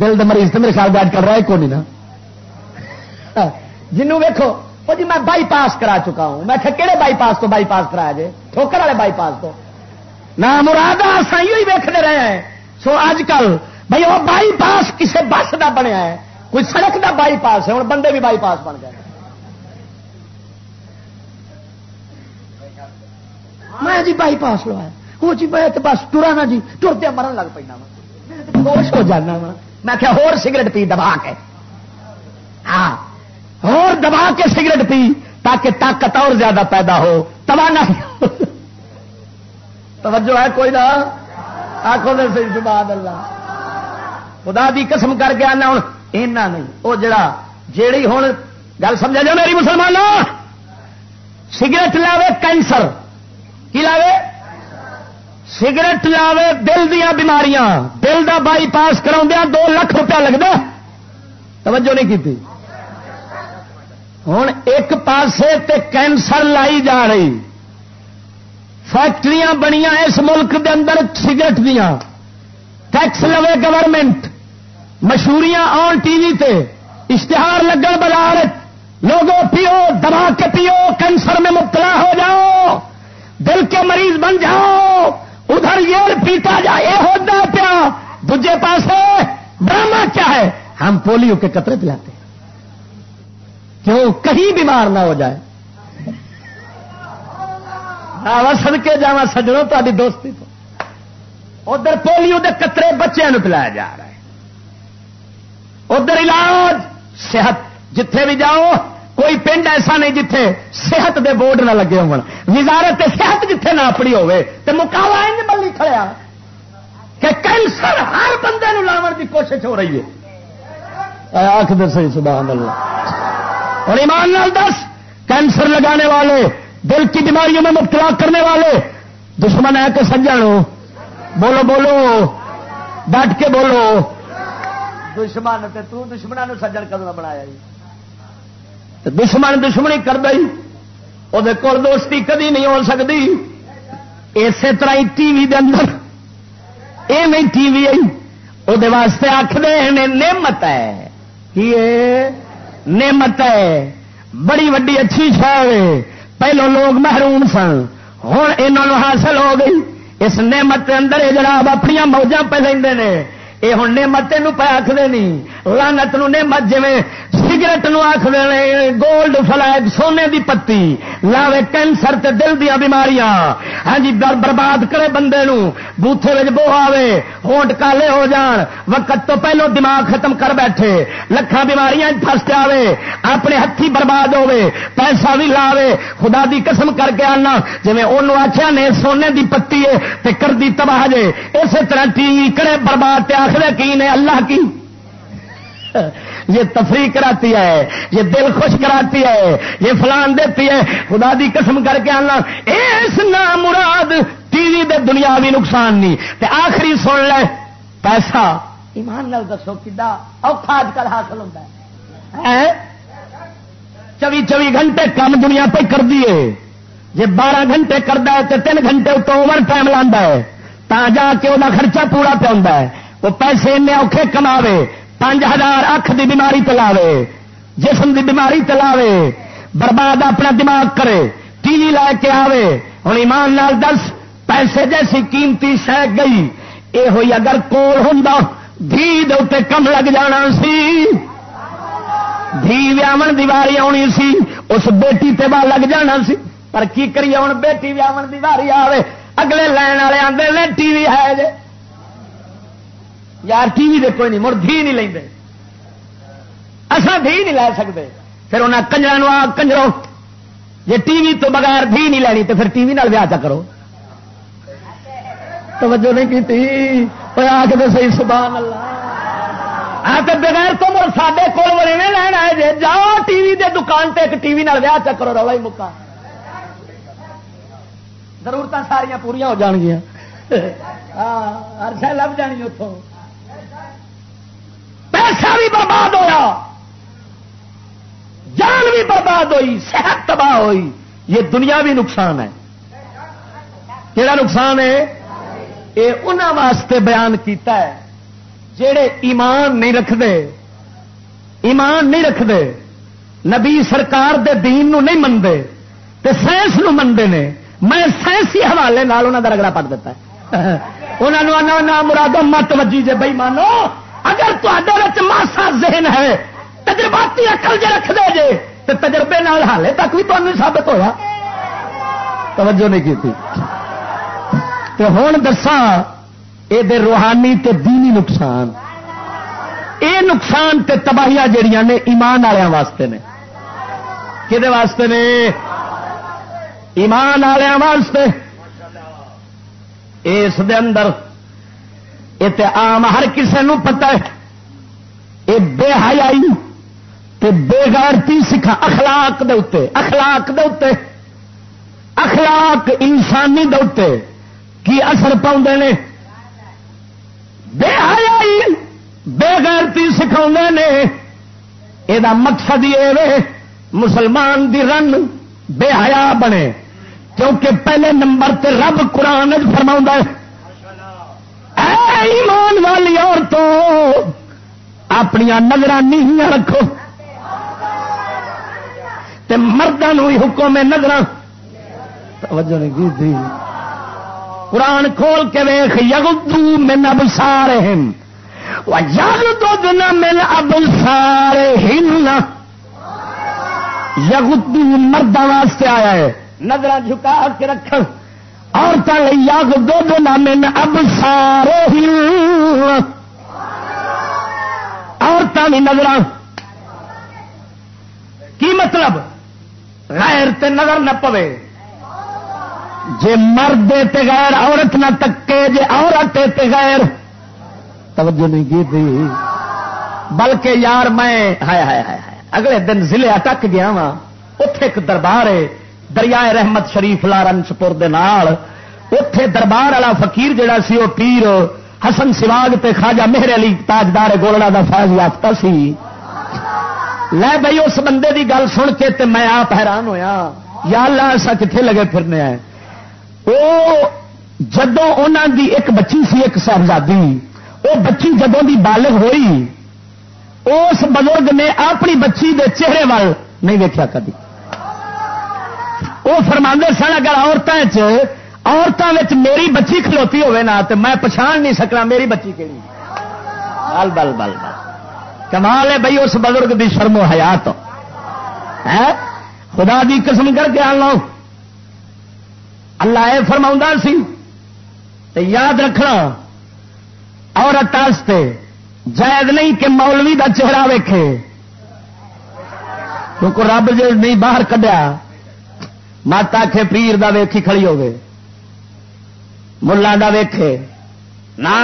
دل دے مریض تو میرے خیال بیٹھ کر رہا ہے کون نا۔ ہاں، جنوں ویکو وہ جی میں بائی پاس کرا چکا ہوں۔ میں کہڑے بائی پاس تو بائی پاس کرایا جی ٹھوکر والے بائی پاس تو۔ نہ مراد سائی ویکتے رہے ہیں۔ سو اج کل بھائی وہ بائی پاس کسی بس کا بنیا ہے۔ کوئی سڑک کا بائی پاس ہے ہوں بندے بھی بائی پاس بن گئے۔ میں جی بائی پاس لوایا۔ وہ جی میں بس ٹورا نا جی ٹرتے مرن لگ پہ خوش ہو جانا وا۔ میں کیا ہور سگریٹ پی دبا کے۔ ہاں۔ اور دبا کے سگریٹ پی تاکہ طاقت اور زیادہ پیدا ہو۔ توانائی توجہ ہے کوئی نہ؟ آخو دے سی سبحان اللہ۔ خدا دی قسم کر کے آنا ہوں۔ اینا نہیں وہ جڑا، جیڑی ہوں گل سمجھا جائے میری مسلمان سگریٹ لاوے کینسر۔ کی لاوے؟ سگریٹ لاوے دل دیا بیماریاں۔ دل دا بائی پاس کرا دو لاکھ روپیہ لگتا توجہ نہیں کی ہوں ایک پاسے تے کینسر لائی جا رہی۔ فیکٹری بنیا اس ملک دے اندر سگریٹ دیا ٹیکس لوے گورنمنٹ۔ مشہوریاں آن ٹی وی تے۔ اشتہار لگن بازار۔ لوگوں پیو، دبا کے پیو، کینسر میں مبتلا ہو جاؤ۔ دل کے مریض بن جاؤ۔ ادھر یہ پیتا جائے یہ ہوتا پیا۔ دجے پاسے ڈرامہ کیا ہے؟ ہم پولیو کے قطرے پلاتے۔ ہیں کیوں کہیں بیمار نہ ہو جائے سد کے جا سجڑوں تاری دوستی تو ادھر پولیو کے قطرے بچوں پلایا جا رہا ہے ادھر علاج صحت جتھے بھی جاؤ کوئی پنڈ ایسا نہیں جتھے صحت دے بورڈ نہ لگے ہو وزارت صحت جتھے نہ اپنی ہوے تو مکاوا بلی کھڑیا کہ کینسر ہر بندے نو لاون کی کوشش ہو رہی ہے آخ دس سبحان اللہ اور ایمان لال دس کینسر لگانے والے دل کی بیماریوں میں مبتلا کرنے والے دشمن ہے کہ سجن بولو بولو۔ ڈٹ کے بولو۔ دشمن تو دشمنوں سجن کدو بنایا جی؟ دشمن دشمنی کر دئی۔ وہ دوستی کدی نہیں ہو سکتی اسی طرح ٹی وی دے اندر۔ اے نہیں ٹی وی آئی۔ وہ واسطے آخر نعمت ہے۔ کی نعمت ہے بڑی وڈی اچھی شہر پہلو لوگ محروم سن ہوں یہ حاصل ہو گئی۔ اس نعمت اندر جناب اپنی موجہ پہ لے یہ ہوں نعمت پہ آخر نہیں لانت نعمت جی سگریٹ نو گولڈ فلائگ سونے دی پتی لاوے کینسر تے دل دیا بیماریاں ہاں جی برباد کرے بندے نو بوتھے بو آوے ہونٹ کالے ہو جان وقت تو پہلو دماغ ختم کر بیٹھے لکھان بیماریاں پھس آوے اپنے ہاتھی برباد ہوے پیسہ بھی لاوے خدا دی قسم کر کے آنا جی انہوں آخیا نے سونے دی پتی ہے تے کر دی تباہ جے اسی طرح ٹی وی کرے برباد تے آخر کی نے اللہ کی یہ تفریح کراتی ہے، یہ دل خوش کراتی ہے، یہ فلان دیتی ہے۔ خدا دی قسم کر کے آنا اس نام مراد ٹی وی دے دنیا بھی نقصان نہیں۔ تے آخری سن لے، پیسہ۔ ایمان نال دسو کدا اوکھا اج کل حاصل ہوتا ہے۔ چوی چوی گھنٹے کم دنیا پہ کر دیے جی بارہ گھنٹے کرتا ہے تو تین گھنٹے اتوں اوور ٹائم لا ہے۔ تا جا کے وہ خرچہ پورا پہ ہے۔ وہ پیسے ان اوکھے کماوے۔ پانچ ہزار اکھ دی بیماری تلاوے جسم دی بیماری تلاوے برباد اپنا دماغ کرے، ٹی وی لے کے آوے۔ ہوں ایمان لال دس، پیسے جیسی قیمتی شہ گئی یہ ہوئی اگر کول ہوں دھی دے کم لگ جانا سی۔ دھی ویاون دیواری آنی سی، اس بیٹی تے با لگ جانا سی۔ پر کی کریے ہوں بیٹی ویاون دیواری آوے؟ اگلے لین والے آدھے ٹی وی ہے جے۔ یار ٹی وی دے کوئی نہیں، مڑ دھی نہیں لیں اصا دھی نہیں لے سکتے پھر انہیں کنجر آ کنجرو۔ جی ٹی وی تو بغیر دھی نہیں لینی تو پھر ٹی وی ویاہ چا کرو۔ توجہ نہیں کی آ کے تو صحیح سبحان اللہ آ تو بغیر تو مر سڈے کول بڑے لینا ہے جی جاؤ ٹی وی دے دکان تے ایک ٹی وی ویاہ چا کرو، رولا ہی مکا۔ ضرورت ساریا پوریا ہو جان گیا ہاں، ہر شہ لب جانی اتوں پیسہ بھی برباد ہویا۔ جان بھی برباد ہوئی، صحت تباہ ہوئی۔ یہ دنیا بھی نقصان ہے۔ کہڑا نقصان ہے؟ یہ انہوں واسطے بیان کیتا ہے جڑے ایمان نہیں رکھتے ایمان نہیں رکھتے نبی سرکار دے دین نو نہیں منتے تے سائنس نو منتے نے۔ میں سائنسی حوالے انہوں کا رگڑا پڑ دیتا ہے۔ انہوں نے مرادو مت وجی جے بئی مانو اگر تے ماسا ذہن ہے، تجرباتی اکل جی رکھ دے جے تو تجربے نال حالے تک بھی تمہیں ثابت ہوا توجہ نہیں کی تو ہوں دسا یہ روحانی تے دینی نقصان۔ اے نقصان تے تباہیاں جڑیاں نے ایمان والوں واسطے نے۔ کہ واسطے نے؟ ایمان واسطے۔ اس دے اندر یہ تو آم ہر کسی نو پتا ہے۔ یہ بے حیائی تے بے گارتی سکھا اخلاق دے اتے اخلاق دے اتے اخلاق انسانی دے کی اثر پاؤں نے۔ بے حیائی، بے گارتی سکھا نے۔ یہ مقصد یہ مسلمان دی رن بے حیا بنے۔ کیونکہ پہلے نمبر تے رب قرآن فرما ایمان والی عورتوں اپنی نظر نیویاں رکھو۔ تے مردوں ہی حکم نظر توجہ نہیں کی تھی؟ قرآن کھول کے ویخ یگدو من اب سارے جگ دن مل اب سارے واسطے آیا ہے۔ نظر جھکا کے رکھ۔ عورتوں یگ دھد نہ من اب سارے عورتوں کی نظر کی مطلب؟ غیر تے نظر نہ پوے۔ جے مرد تے غیر، عورت نہ تکے۔ جے عورت تے غیر۔ توجہ نہیں کی تھی۔ بلکہ یار میں، ہائے ہائے ہائے اگلے دن ضلع اٹک گیا وا اتے ایک دربار ہے۔ دریائے رحمت شریف لارن چپور اتے دربار والا فقیر جڑا سی وہ پیر حسن سواگ تے خواجہ مہر علی تاجدار گولڑا دا فیض یافتہ سی۔ لے بھائی اس بندے دی گل سن کے تے میں آپ حیران ہویا۔ یا اللہ، ایسا کتنے لگے پھرنے آئے؟ وہ جدو انہوں دی ایک بچی سی، ایک صاحبزادی وہ بچی جدو دی بالغ ہوئی، اس بزرگ نے اپنی بچی دے چہرے وال نہیں دیکھا کدی۔ وہ فرما سن، اگر عورتوں عورتوں میری بچی کھلوتی ہوے نا، تو میں پچھان نہیں سکنا میری بچی کہڑی بل بل بل بل۔ کمال ہے بھائی اس بزرگ دی شرم و حیات۔ خدا دی قسم کر کے آ لو اللہ یہ فرما سی یاد رکھنا، عورت جائز نہیں کہ مولوی دا چہرہ ویکھے، کیونکہ رب جی نہیں باہر کڈیا۔ ماتا کے پیر دا ویکھی کھڑی ہوگی ملا دا ویکھے۔ نہ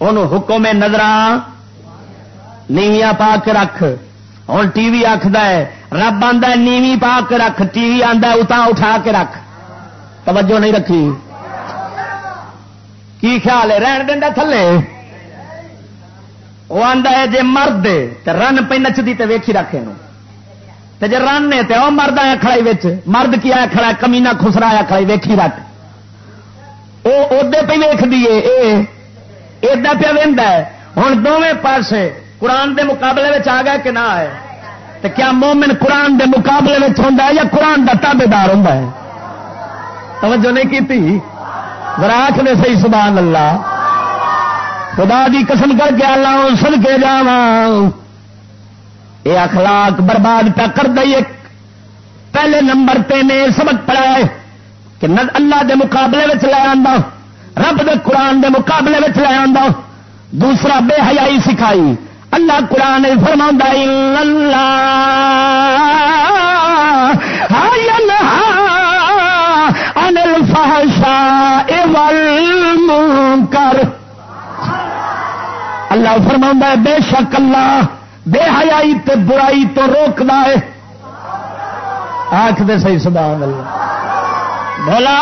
ان حکم نظر نیویاں پا کے رکھ۔ ہوں ٹی وی آخد رب آدھا نیوی پا کے رکھ۔ ٹی وی آدھا اتا اٹھا کے رکھ۔ توجہ نہیں رکھی۔ کی خیال ہے؟ رہن دینا تھلے۔ وہ آتا ہے جی مرد تو رن پہ نچتی تو ویکھی رکھے جی رن ہے تو وہ مرد آیا کھڑائی مرد کی آیا کھڑا کمینا خسرا آیا کھڑائی ویکھی رکھ وہ ادے پہ ویخ دیے ادا پہ وہدا ہے۔ ہوں دونوں پاسے قرآن دے مقابلے آ گیا کہ نہ آئے؟ تو کیا مومن قرآن دے مقابلے میں ہوں یا قرآن کا تابے دار ہوں توجہ نہیں کی تھی نے صحیح سبحان اللہ۔ خدا دی قسم کر کے اللہ سن کے جا یہ اخلاق برباد پہ کر دئی پہلے نمبر پہ نے سبق پڑا ہے کہ اللہ دے مقابلے میں لے آ رب دے قرآن دے مقابلے میں لے آ دوسرا بے حیائی سکھائی۔ اللہ قرآن فرما اللہ کر اللہ فرما بے شک اللہ بے حیائی تے برائی تو روک ہے۔ آخ دے صحیح سدا بولا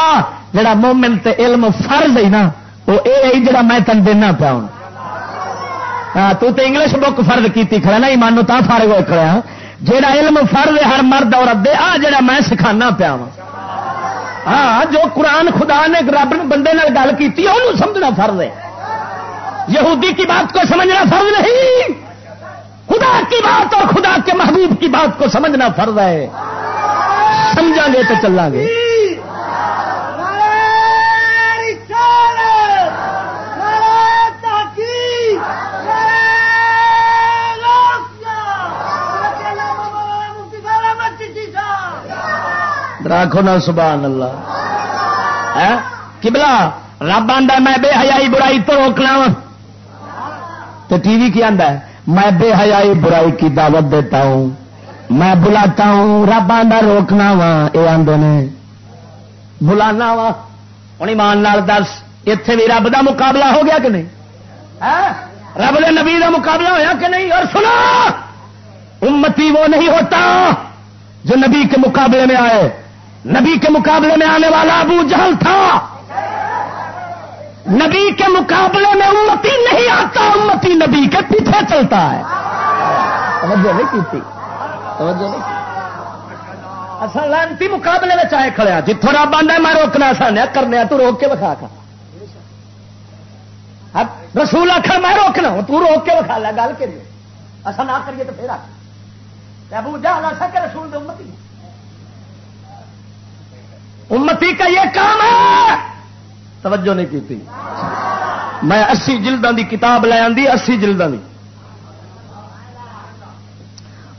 جڑا مومن تے علم فرض ہے نا، وہ یہ جڑا میں تن دینا پیا ہوں۔ ہاں، تو تے انگلش بک فرض کیتی کھڑا نہیں مانو تا فارغ ہوئے کھڑا جہاں علم فرض ہے ہر مرد اور دے، آ جڑا میں سکھانا پیا ہوں۔ ہاں جو قرآن خدا نے رب بندے گل کی سمجھنا فرض ہے۔ یہودی کی بات کو سمجھنا فرض نہیں۔ خدا کی بات اور خدا کے محبوب کی بات کو سمجھنا فرض ہے۔ سمجھا گے تو چلیں گے راکھو نا، سبحان اللہ۔ کبلا رب آدھا میں بے حیائی برائی تو روکنا تو ٹی وی کی آدھا ہے۔ میں بے حیائی برائی کی دعوت دیتا ہوں۔ میں بلاتا ہوں رب آدھا روکنا وا یہ آدھے نے۔ بلانا وا۔ ہوں ایمان نال دس اتے بھی رب دا مقابلہ ہو گیا کہ نہیں؟ ہاں؟ رب دے نبی دا مقابلہ ہویا کہ نہیں؟ اور سنا امتی وہ نہیں ہوتا جو نبی کے مقابلے میں آئے۔ نبی کے مقابلے میں آنے والا ابو جہل تھا۔ نبی کے مقابلے میں امتی نہیں آتا، امتی نبی کے پیچھے چلتا ہے۔ توجہ نہیں کی تھی توجہ نہیں اصل لانتی مقابلے میں چاہے کھڑیا ہاں۔ جتوں رب آدھا میں روکنا سانیا کرنے ہاں، تو روک کے بکھا کھا۔ رسول آخر میں روکنا ہوں تو روک کے بکھا لیا گل کے لیے اصل نہ کریے تو پھر آ ابو جہل کہ رسول امتی امتی کا یہ کام ہے۔ توجہ نہیں کی تھی میں اسی جلدوں کی کتاب لے آئی اسی جلدوں کی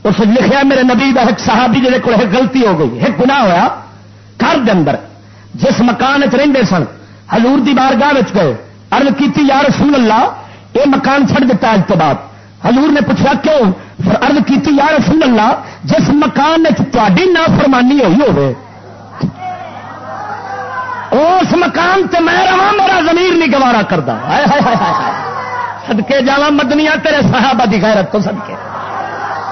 اس لکھا میرے نبی کا ایک صحابی جی کو غلطی ہو گئی، ایک گنا ہوا گھر کے اندر جس مکان چ سن ہلور کی بارگاہ گئے ارد کی یا رسول اللہ یہ مکان چھڑ دیتا اج تو بعد۔ ہلور نے پوچھا، کیوں؟ ارد کی یا رسول اللہ، جس مکان تاری نا فرمانی ہوئی ہوئے اس مکان تے میں رہا میرا زمیر نہیں گوارا کرتا سدکے جا مدنیا تیرے صحابہ دی غیرت تو سدکے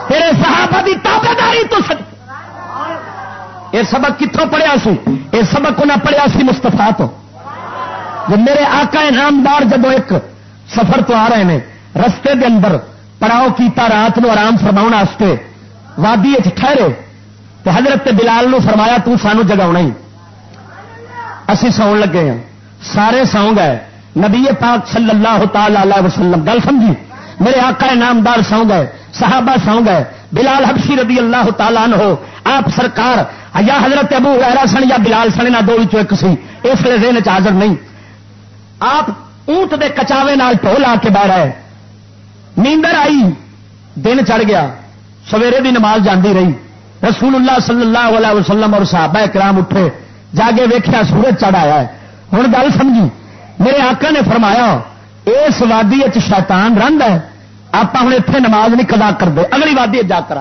تیرے صحابہ دی تابے داری تو سدکے یہ سبق کتوں پڑھیا سی یہ سبق انہیں پڑھیا سی مستفا تو۔ جب میرے آقا انعامدار جب ایک سفر تو آ رہے ہیں رستے دے اندر پڑاؤ کیتا رات نو آرام فرما وادی ٹھہرے، تو حضرت بلال نو فرمایا، تو سانو جگا ہی۔ اسی سو لگے ہیں۔ سارے سو گئے۔ نبی پاک صلی اللہ تعالی وسلم، گل سمجھی؟ میرے آقا نامدار سو گئے، صحابہ سو گئے۔ بلال حبشی رضی اللہ تعالیٰ ہو آپ سرکار، یا حضرت ابو غیرا سن یا بلال سن نہ دو ایک سی۔ اس لیے دن حاضر نہیں۔ آپ اونٹ دے کچاوے نال ٹو لا کے بہ رہے نیندر آئی، دن چڑھ گیا۔ سویرے بھی نماز جاندی رہی۔ رسول اللہ صلی اللہ علیہ وسلم اور صحابہ کرام اٹھے۔ جا کے ویخیا سورج چڑھایا ہے۔ ہوں گل سمجھی۔ میرے آقا نے فرمایا، اس وادی شیطان رنگ ہے۔ آپ ہوں اتنے نماز نہیں کدا کرتے اگلی وادی جا کر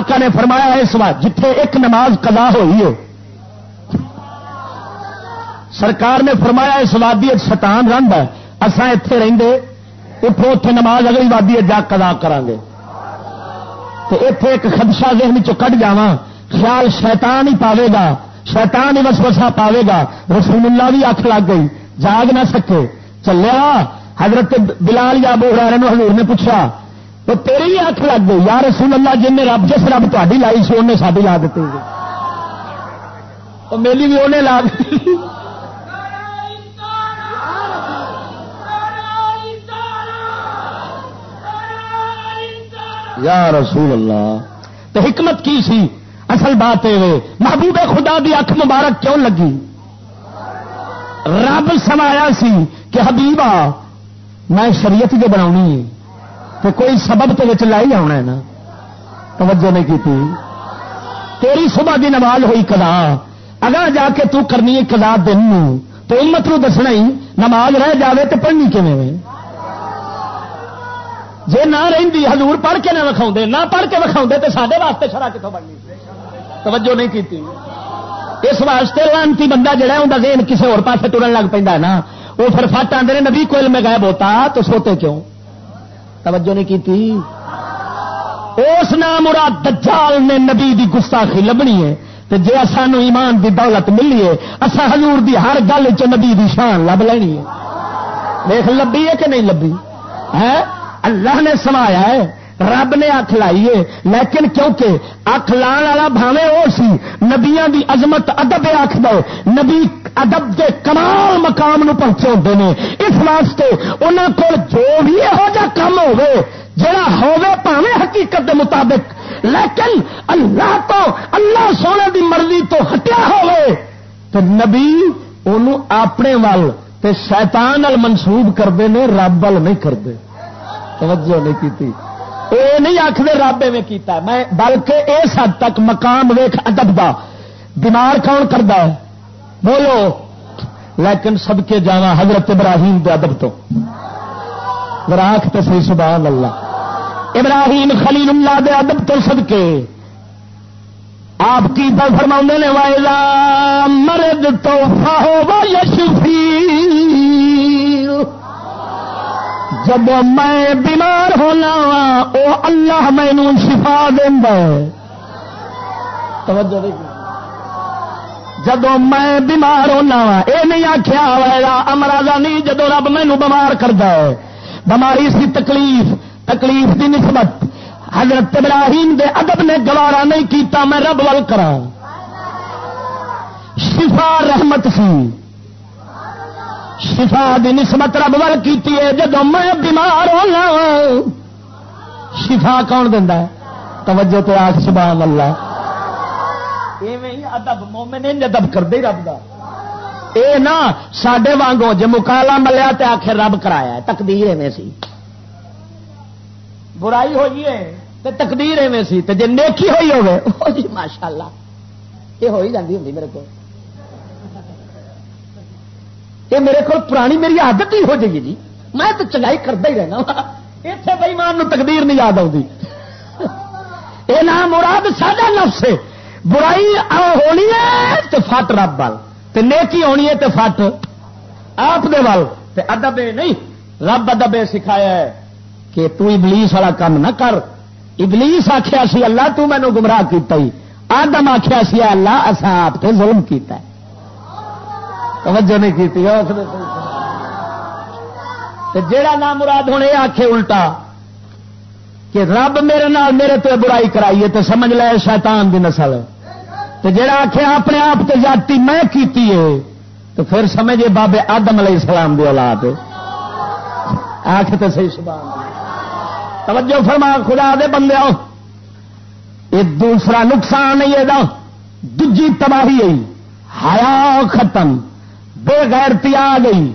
اکا نے فرمایا اس بات جتھے ایک نماز قضا ہوئی ہے۔ سرکار نے فرمایا اس وادی شتان رنگ ہے۔ اصا اتے رہے اٹھو اتے نماز اگلی وادی جا کدا کرا گے تو اتے ایک خدشہ ذہن چ کٹ جا خیال شیطان ہی پاوے گا، شیطان ہی وسوسا پاوے گا۔ رسول اللہ بھی اکھ لگ گئی۔ جاگ نہ سکے۔ چلیا، حضرت بلال یا بوہرا حضور نے پوچھا تو تیری ہی اکھ لگ گئی یا رسول اللہ، جن نے رب، جس رب تاری لائی سی انہیں ساری لا دیتی تو میلی بھی انہیں لا دی۔ یا رسول اللہ تو حکمت کی سی؟ اصل بات ہے محبوب خدا دی اکھ مبارک کیوں لگی؟ رب سمایا سی کہ حبیبا میں شریعت جو بنا تو کوئی سبب تو لائی آنا ہے نا۔ توجہ نہیں کی تھی تیری صبح دی نماز ہوئی کلا اگر جا کے تو کرنی ہے کلا دن تو امت نو دسنا ہی، نماز رہ جاوے تو پڑھنی کیون جی نہ رہی حضور پڑھ کے نہ وکھاؤ نہ پڑھ کے وکھاؤ تو سارے واسطے شرح کتوں بننی؟ توجہ نہیں کی اس واسطے لانتی بندہ جہا ان ذہن کسی اور پاس ٹرن لگ پہ نا۔ وہ پھر فٹ آدھے نبی کوئل میں غائب ہوتا، تو سوتے کیوں؟ توجہ نہیں کی اس نام مراد دجال نے نبی دی گستاخی لبنی ہے۔ تو جی سانو ایمان دی دولت ملی ہے اصا حضور دی ہر گل چ نبی دی شان لب لینی ہے۔ دیکھ لبی ہے کہ نہیں لبی؟ ہے اللہ نے سمایا ہے۔ رب نے اکھ لائیے لیکن کیونکہ اکھ لان والا بھاوے وہ سی نبیا دی عظمت، ادب اکھ دو نبی ادب کے کمال مقام نو پہنچے ہوتے ہیں اس واسطے انہوں کو جو بھی یہو جا کام ہوے جڑا ہوے پاوے حقیقت دے مطابق۔ لیکن اللہ تو، اللہ سونے دی مرضی تو ہٹیا ہوے تو نبی انہوں اپنے وال تے شیطان ال منسوب کرتے ہیں رب ول نہیں کرتے توجہ نہیں کی یہ نہیں آخر رب میں کیتا ہے۔ میں بلکہ اس حد تک مقام ویخ ادب دا۔ بیمار کون کرتا ہے؟ بولو۔ لیکن سب کے جانا حضرت ابراہیم دے ادب تو۔ راک تو سی سبحان اللہ۔ ابراہیم خلیل اللہ دے ادب تو سب کے آپ کی پر فرما نے وائلا مرد تو فاہو یشفی جب میں بیمار ہونا وا وہ اللہ مینو شفا دینا جب میں بیمار ہونا وا یہ نہیں آخیا ہوا امراضا نہیں جدو رب مینو بمار کرتا ہے۔ بماری سی تکلیف تکلیف کی نسبت۔ حضرت ابراہیم دے ادب نے گوارا نہیں کیتا، میں رب ول کرا شفا رحمت سی۔ شفا دی نسبت رب ول کی جب میں بیمار ہونا، شفا کون دینا توجہ تو آخ سبحان اللہ ادب مومن ادب کرتے رب کا اے نا سڈے وانگو جی مکالا ملیا تو آخر رب کرایا تقدیر ایویں سی۔ برائی ہوئی ہے تو تقدیر ایویں سی تو جی نیکی ہوئی ہوگی جی ماشاء اللہ یہ ہو ہی جاتی ہوں میرے کو یہ میرے کو پرانی میری عادت ہی ہو جائے جی۔ میں تو چنگائی کرتا ہی رہنا اتنے بھائی مان تقدیر نہیں یاد آتی یہ نام مراد ساڈا نفس ہے۔ برائی ہونی ہے تو فٹ رب وال۔ نیکی ہونی ہے تو فٹ آپ دے وال۔ ادب نہیں، رب ادب سکھایا ہے کہ تو ابلیس والا کام نہ کر۔ ابلیس آخیا سی اللہ تو مینو گمراہ کیتا ہی۔ آدم آخیا سی اللہ اصا آپ تے ظلم کیتا ہے۔ توجہ نہیں کی جیڑا نام مراد ہوں، یہ آخے الٹا کہ رب میرے نال میرے تو برائی کرائیے تو سمجھ لے، شیطان دی نسل۔ تو جڑا آخے اپنے آپ سے جاتی میں کیتی ہے، تو پھر سمجھے بابے آدم علیہ السلام دی اولاد آخ تو صحیح سبحان توجہ فرما، خدا دے بندے آؤ یہ دوسرا نقصان یہ دجی تباہی ہے۔ ہیا ختم۔ بے غیرتی آ گئی۔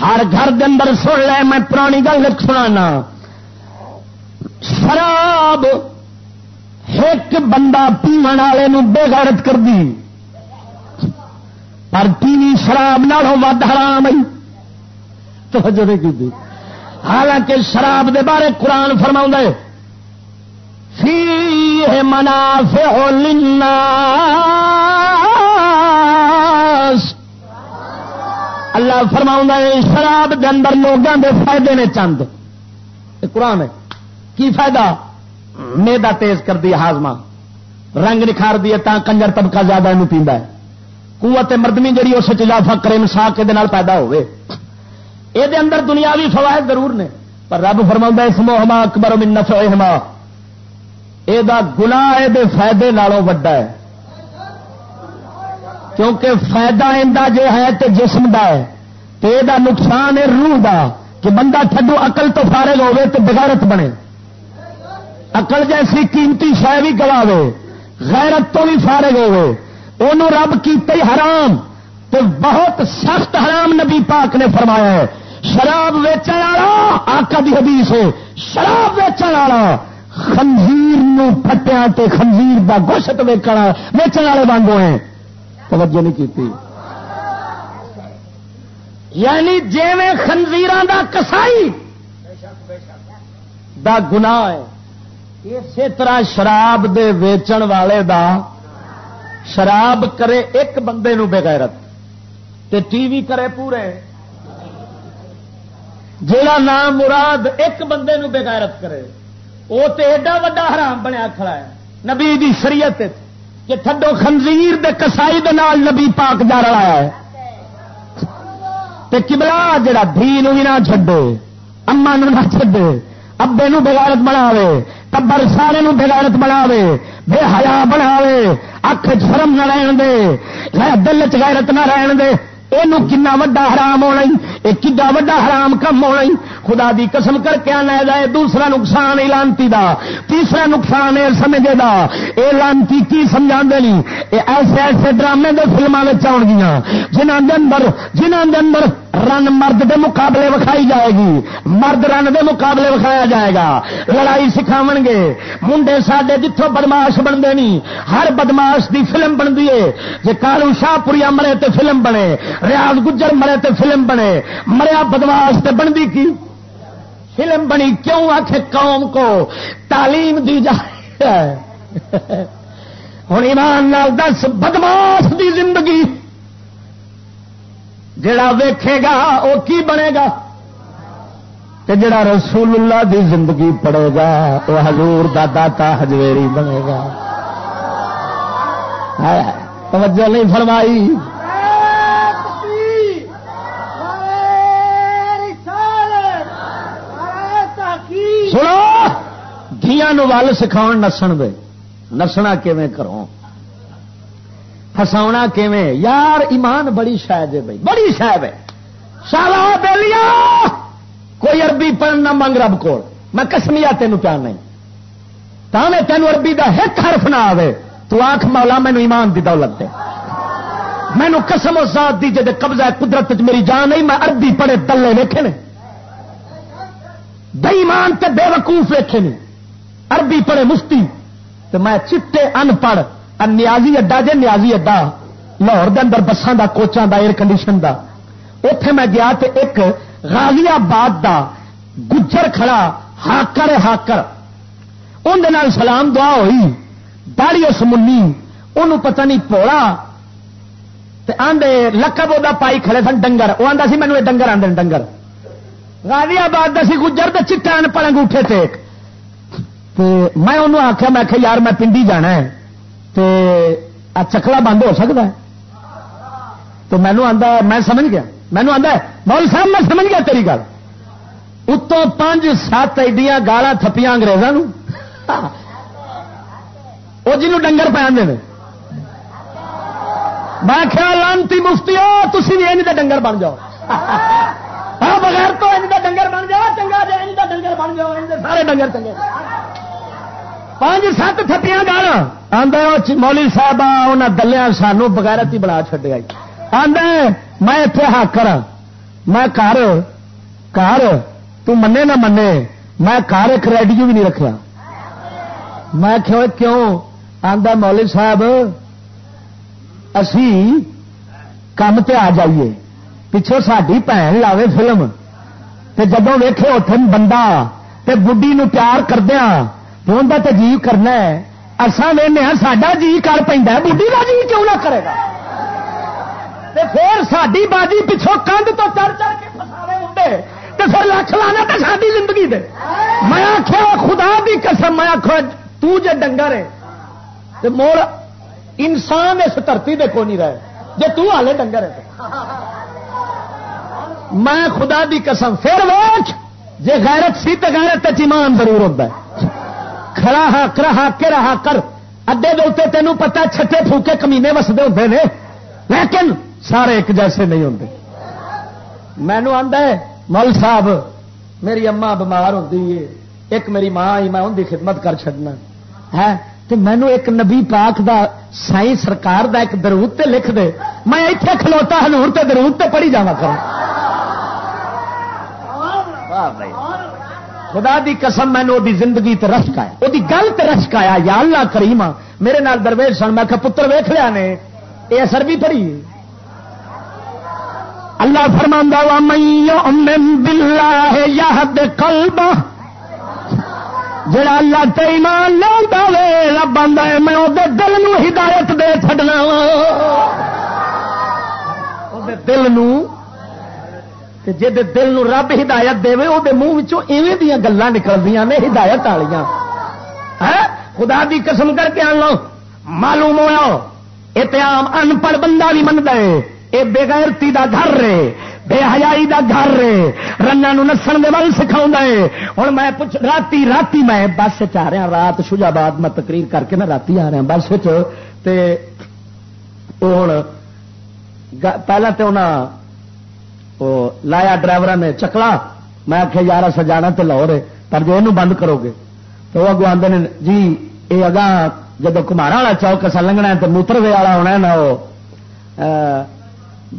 ہر گھر کے اندر سن لے، میں پرانی گل سنا شراب ایک بندہ پیو والے بے غیرت کر دی پر پیوی شراب نالوں ود حرام آئی؟ تو کی حالانکہ شراب دے بارے قرآن فرما فی منافع للناس۔ اللہ فرماؤں شراب دے اندر لوگوں دے فائدے نے چند۔ قرآن ہے۔ کی فائدہ؟ میدا تیز کر دی ہاضمہ۔ رنگ نکھار دیے تا کنجر طبقہ زیادہ نہیں پیندا ہے۔ قوت مردمی جڑی اس اضافہ کرے مساق کے پیدا ہوئے۔ یہ اندر دنیاوی فوائد ضرور نے۔ پر رب فرما اس موہما اکبر من نفعہما۔ یہ گنا یہ فائدے نالوں وڈا ہے۔ کیونکہ فائدہ اندہ جو ہے تو جسم دا ہے۔ تو یہ نقصان ہے روح دا کہ بندہ تھڈو اقل تو فارغ ہوے تو بغیرت بنے۔ اقل جیسی قیمتی شہ بھی گواوے، غیرت تو بھی فارغ ہوے انہوں رب کی حرام تو بہت سخت حرام نبی پاک نے فرمایا ہے۔ شراب ویچن والا آقا دی حدیث ہے۔ شراب ویچن والا خنزیر پٹیا تے خنزیر دا گوشت ویچن والے وانگو ہیں۔ توجہ نہیں کی یعنی جی خنزیر دا کسائی دا گناہ ہے۔ اسی طرح شراب دے ویچن والے دا شراب کرے ایک بندے نو بغیرت تے ٹی وی کرے پورے۔ جا نام مراد ایک بندے نو بغیرت کرے وہ تو ایڈا وا حرام بنیا کھڑا ہے۔ نبی دی شریعت کہ تھڈو خنزیر دے کسائی دے نال نبی پاک جا رہا ہے۔ تے کبلا جڑا دھی بھی نہ چڈے اما نہ چھڈے، ابے نو بغیرت بناوے ٹبر سارے نو بغیرت بناوے، بے حیا بناوے، اکھ شرم نہ رہن دے دل چ غیرت نہ رہن دے۔ یہ کنا وا حرام ہونا یہ کڈا وا حرام کم ہونا خدا دی قسم کر کے آنا جائے دوسرا نقصان یہ لانتی دا۔ تیسرا نقصان یہ سمجھے دا۔ اے لانتی کی سمجھا نہیں؟ یہ ایسے ایسے ڈرامے دے فلموں میں آن گیا جنہوں دے اندر جنہوں دے اندر رن مرد دے مقابلے وکھائی جائے گی۔ مرد رن دے مقابلے وکھایا جائے گا۔ لڑائی سکھاو گے۔ منڈے سڈے جتوں بدماش بنتے نہیں ہر بدماش دی فلم بنتی ہے۔ جی کالو شاہ پوری مرے تے فلم بنے، ریاض گجر مرے تے فلم بنے۔ مریا بدماش تے بنتی کی؟ فلم بنی کیوں؟ آخ قوم کو تعلیم دی جائے۔ ہوں ایمان دس، بدماش دی زندگی۔ جڑا ویکھے گا وہ کی بنے گا؟ جڑا رسول اللہ دی زندگی پڑے گا وہ حضور دا داتا ہجویری بنے گا۔ توجہ نہیں فرمائی؟ سنو دیا ول سکھاؤ نسن دے نسنا کیویں کروں؟ فساونا کیویں؟ یار، ایمان بڑی شاید ہے بھائی، بڑی شاید ہے۔ سالا بےلیا کوئی عربی پڑھنا منگ رب کو میں کسمیا تین پیار نہیں تانے تین عربی دا ایک حرف نہ آئے تو آخ مولا مینو ایمان دی دولت دے۔ مینو قسم و ذات دی جے قبضہ قدرت میری جان نہیں میں عربی پڑھے تلے ویکھے نے۔ بئیمان تے بے وقوف ویکھے نے۔ عربی پڑھے مفتی تو میں چٹے ان پڑھ نیازی اڈا جے نیازی اڈا، لاہور دے اندر بسان دا، کوچاں دا ایئر کنڈیشن دا۔ اتے میں گیا تے ایک غازی آباد دا گجر کھڑا، ہاکر ہاکر۔ اندر سلام دعا ہوئی داڑی اس منی ان پتہ نہیں پوڑا۔ آدھے لقب وہ پائی کھڑے سن، ڈنگر۔ وہ آتا سی مینو ڈنگر آدھے ڈنگر۔ غازی آباد دا سی، گجر تو چٹان پڑے گوٹے ٹیک میں انہوں آخیا میں آخیا یار، میں پنڈی جانا ہے۔ تے چکلا بند ہو سکتا ہے۔ تو مینو آتا میں سمجھ گیا۔ مینو آتا ہے، مول صاحب، میں سمجھ گیا تیری گل۔ اتوں پانچ سات ایڈیاں گالا تھپیاں اگریزوں وہ جنوب ڈنگر پہ آدھے میں خیال لانتی مفتی ہو تھی بھی یہ ڈنگر بن جاؤ۔ بغیر تو ڈنگر بن جاؤ، چنگا جی ڈنگر بن جاؤ سارے ڈنگر چنگے۔ پانچ سات تھپیاں گالا آدھا مولی صاحب انہیں دلیا سانو بغیرت ہی بنا چڈیا آدھا میں اتے ہاک کرا میں کر کر تنے نہ منے میں کار ایک ریڈیو بھی نہیں رکھا میں کیوں آدھا مولی صاحب، اسی کام تے آ جائیے۔ پچھو ساری بھن لاوے فلم۔ جدو ویخے اتنے بندہ، تے بڈی نو پیار کردیا ہوں تو جیو کرنا ہے۔ اصا وہنے ہاں، ساڈا جی کر پہ بڈی کا جی کیوں نہ کرے گا؟ پھر ساری باجی پچھوں کندھ تو چڑھ چڑھ کے فساوے ہوں تو پھر لکھ لانا تو ساری زندگی دے۔ میں آخیا خدا بھی قسم، میں آخو تے ڈنگر ہے تو مول انسان اس دھرتی دے کو نہیں رہے۔ جی تالے ڈنگر ہے میں خدا دی قسم، پھر ویچ جی غیرت سی تو غیرت ایمان ضرور ہوتا ہے۔ کھڑا ہا کرا کے رہا کر اڈے دے تینوں پتا چھٹے پھوکے کمینے وسدے ہوتے ہیں لیکن سارے ایک جیسے نہیں ہوتے مینو آدھا ہے مل صاحب میری اما بمار ہوتی ہے ایک میری ماں آئی میں ان کی خدمت کر چڑنا ہے تو مینو ایک نبی پاک دا سائی سرکار دا ایک درود تے لکھ دے میں اتنے کھلوتا ہلور تے درود تے پڑھی جا کر خدا دی قسم مینو وہ زندگی تے رشک آیا وہ گل تے رشک آیا یا اللہ کریما میرے نال درویش سن، میں پتر ویخ لیا نے یہ اثر بھی پڑھی اللہ فرماندہ وا بلا ہے یاد کلب جڑا اللہ تے ایمان لیا وے، رب آدھا ہے، میں وہ دل نو ہدایت دے چڈنا دل نو جی دل نو رب ہدایت دے وہ منہ ایویں دیا گلان نکلدیا نے ہدایت والیاں خدا دی قسم کر کے آن لو معلوم ہوا یہ آم ان پڑھ بندہ بھی منگا ہے یہ بےغیرتی دا گھر رے بے حیائی دا گھر رے رنگا نسن دے ول سکھا ہے ہوں میں پوچھ راتی راتی میں بس آ رہا رات شجاباد میں تقریر کر کے نا راتی آ رہا بس تے ہوں پہلے تو انہیں لایا ڈرائیور نے، چکلا۔ میں آخیا یار سجانا تو لاہور ہے، پر جو یہ بند کرو گے تو وہ اگو آدھے جی یہ اگاں جب کمارا والا چوک اصا لنگنا تو موتر وے والا ہونا نا وہ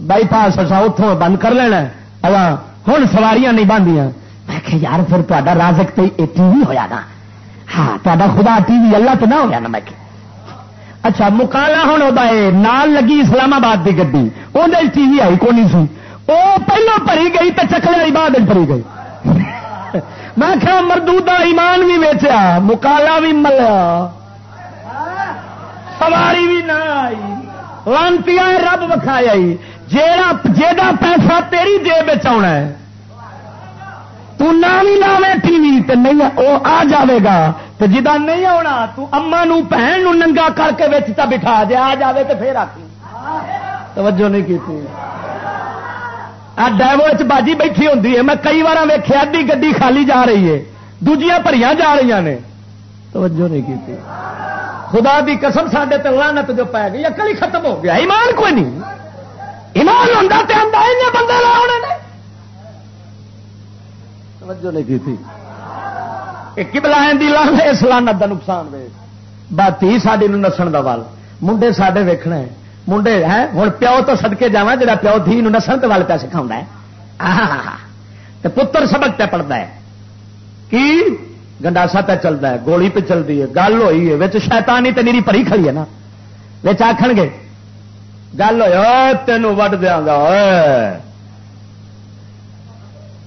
بائی پاس اصا اتوں بند کر لینا اگا ہوں سواریاں نہیں باندیا میں کہ یار، پھر تا رازک تو یہ ٹی وی ہوا نا۔ ہاں تا خدا ٹی وی اللہ تو نہ ہوا نا، میں کہ اچھا مکالا ہوں وہ نال لگی اسلام آباد کی گی وہ ٹی وی آئی کونی سی؟ وہ پہلو بھری گئی تو چکلے والی بعد بھری گئی۔ میں کیا مردودا ایمان بھی ویچیا، مکالا بھی ملیا۔ سواری بھی نہ آئی۔ لانتی رب وکھایا جیڑا جیڑا پیسہ تیری جیب آنا ہے، تو نہ بھی لاوے ٹی وی نہیں وہ آ جاوے گا۔ تو جدا نہیں آنا تو اما نو بہن نو ننگا کر کے بچ بٹھا دے، آ جاوے تو پھر آتی توجہ نہیں کی ڈیو باجی بیٹھی ہوتی ہے، میں کئی بار ویخیا ادی گی خالی جا رہی ہے۔ دوجیاں بھریاں جا رہی نے۔ توجہ نہیں کی خدا دی قسم سڈے لانت جو پی گئی اکل ہی ختم ہو گیا۔ ایمان کوئی نہیں۔ ایمان ہوتا تو آدھا بندے لاؤنے نے۔ توجہ نہیں کی تھی بلائن دی لان اس لانت دا نقصان وے باتی ساری نسن دا وال۔ منڈے سڈے ویکھنا ہے۔ منڈے ہے ہوں پیو تو سدکے جا جا پیو دھی نسن کے وال پہ سکھاؤں ہے پتر سبق پہ پڑھتا ہے کی گنڈاسا پہ چلتا ہے گولی پہ چلتی ہے گل ہوئی ہے شیتانی تو میری پری کھڑی ہے نا بچ آخ گے گل ہوئی تینوں وڈ دیا گا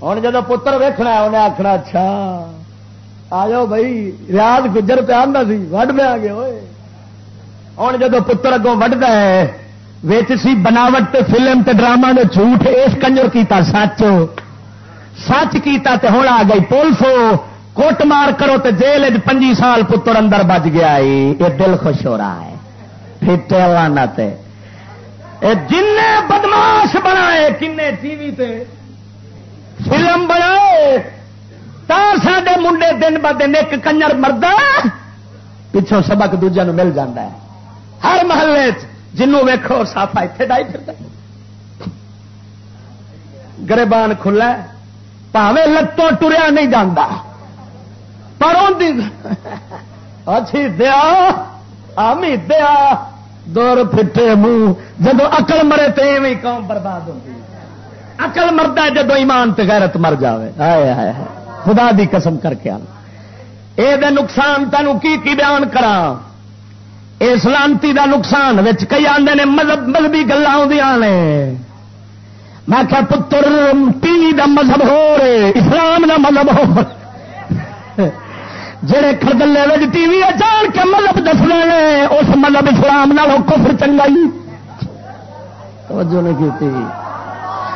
ہوں جب پتر ویکنا انہیں آخنا اچھا آ جاؤ بھائی ریاض گجر پہ آتا سی وڈ دیا گے ہوں جب پتر اگوں وڈتا ہے، ویچ سی بناوٹ تے فلم تے ڈرامہ نے جھوٹ اس کنجر کیتا، سچ۔ سچ کیتا تے ہوں آ گئی پولیسو۔ کوٹ مار کرو تو جیل پنجی سال پتر اندر بج گیا یہ دل خوش ہو رہا ہے۔ جن بدماش بنائے کن ٹی وی تے فلم بنائے۔ تا سڈے منڈے دن ب دن ایک کنجر مرد پچھوں سبق دوجے مل جاتا ہے۔ ہر محلے جنوں ویکو سافا اتنے ڈائی پھر گربان کھلا پاوے لتوں ٹریا نہیں جانا پر اچھی دیا۔ آمی دیا۔ دور پھٹے منہ۔ جدو اقل مرے تو ایویں قوم برباد ہوتی اقل مرد جدو ایمان تے غیرت مر جائے آئے آئے خدا دی قسم کر کے آنا۔ یہ نقصان تینوں کی کی بیان کرا اس لانتی دا نقصان کئی آدھے نے مذہب مذہبی گلا نے۔ میں کیا پتر ٹی وی دا مذہب ہو رہے، اسلام دا مذہب ہو جڑے خردلے ٹی وی جان کے مطلب اس مذہب اسلام نہ کفر چنگائی۔ توجہ نہیں کی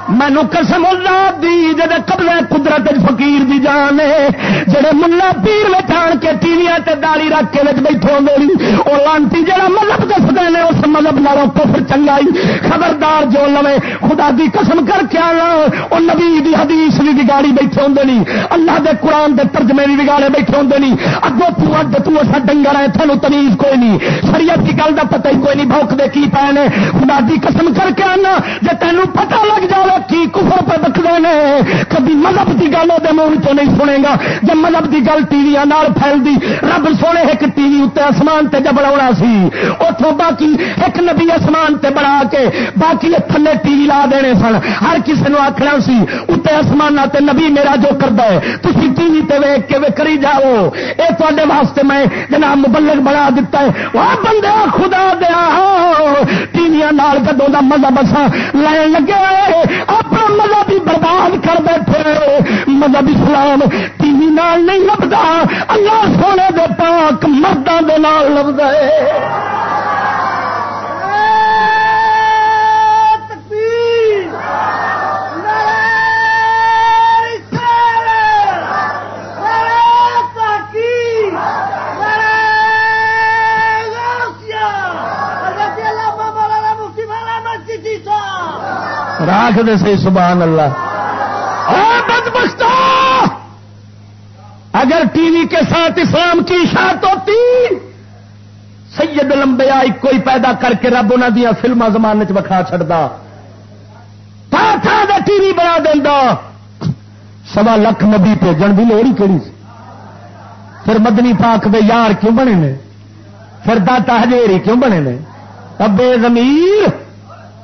مینو قسم اللہ دی، جڑے قبضہ قدرت فقیر دی جان ہے، جڑے ملا پیر وچان کے ٹی وی داڑی رکھ کے بیٹھے میری وہ لانتی جڑا مذہب دستے ہیں اس مذہب نالوں کفر چنگائی۔ خبردار جو لوے، خدا دی قسم کر کے آنا وہ نبی دی حدیث بھی بگاڑی بیٹھے ہوں نہیں اللہ دے قرآن دے ترجمے بھی بگاڑے بیٹھے ہوں نہیں اگو تو اگ تو ایسا ڈنگر ہے تھانوں تمیز کوئی نہیں۔ شریعت کی گل کا پتہ ہی کوئی نہیں بوک دے کی پائے نے۔ خدا دی قسم کر کے آنا، جے تینوں پتہ لگ جائے کی کفر پہ بکتے ہیں کبھی مذہب کی گل وہ منہ چ نہیں سنے گا۔ جب مذہب کی گل ٹی وی پھیل دی رب سونے ایک ٹی وی اتنے آسمان تے جب بنا سی اتوں باقی ایک نبی آسمان تے بنا کے باقی تھلے ٹی وی لا دینے سن۔ ہر کسی نے آخنا سی اتنے آسمان تے نبی میرا جو کرتا ہے تھی ٹی وی تے ویک کے کری جاؤ۔ یہ تے واسطے میں جناب مبلک بنا دیتا ہے۔ وہ بندے، خدا دیا ٹی وی کدوں کا مذہب اصا لین لگے اپنا مذہب ہی برباد کر بیٹھے مذہب اسلام ٹی وی نال نہیں لبدا۔ اللہ سونے دے پاک مردوں کے نال لبدا ہے۔ راکھ دے سی سبحان اللہ۔ اگر ٹی وی کے ساتھ اسلام کی اشاعت ہوتی، سید لمبیا کوئی پیدا کر کے رب انہوں دیا فلما زمانے چکھا چڑتا ٹی وی بنا دینا سوا لکھ نبی بھیجن کی لوڑ ہی کہڑی پھر مدنی پاک دے یار کیوں بنے نے؟ پھر داتا ہجیری کیوں بنے نے؟ ابے زمیر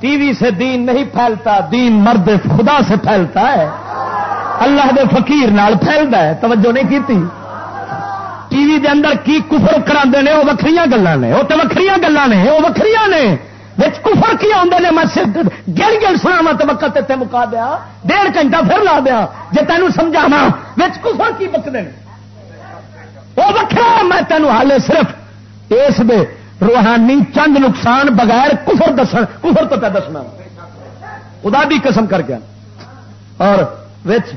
ٹی وی سے دین نہیں پھیلتا، دین مرد خدا سے پھیلتا ہے۔ اللہ دے فقیر نال پھیلتا ہے، توجہ نہیں کی ٹی وی دے اندر کی کفر کرا نے، وہ وکری گلا نے۔ وہ تو وکری گلا نے، وہ وکری نے۔ بچ کفر کی آدھے نے؟ میں گل گل سنا تو وقت اتنے مکا دیا، ڈیڑھ گھنٹہ پھر لا دیا۔ جی تینوں سمجھاوا کفر کی بکتے وہ وکرا میں تینوں حالے صرف اس دے روحانی چند نقصان بغیر کفر دسن کفر تو پہ دسنا۔ خدا بھی قسم کر کے۔ اور وچ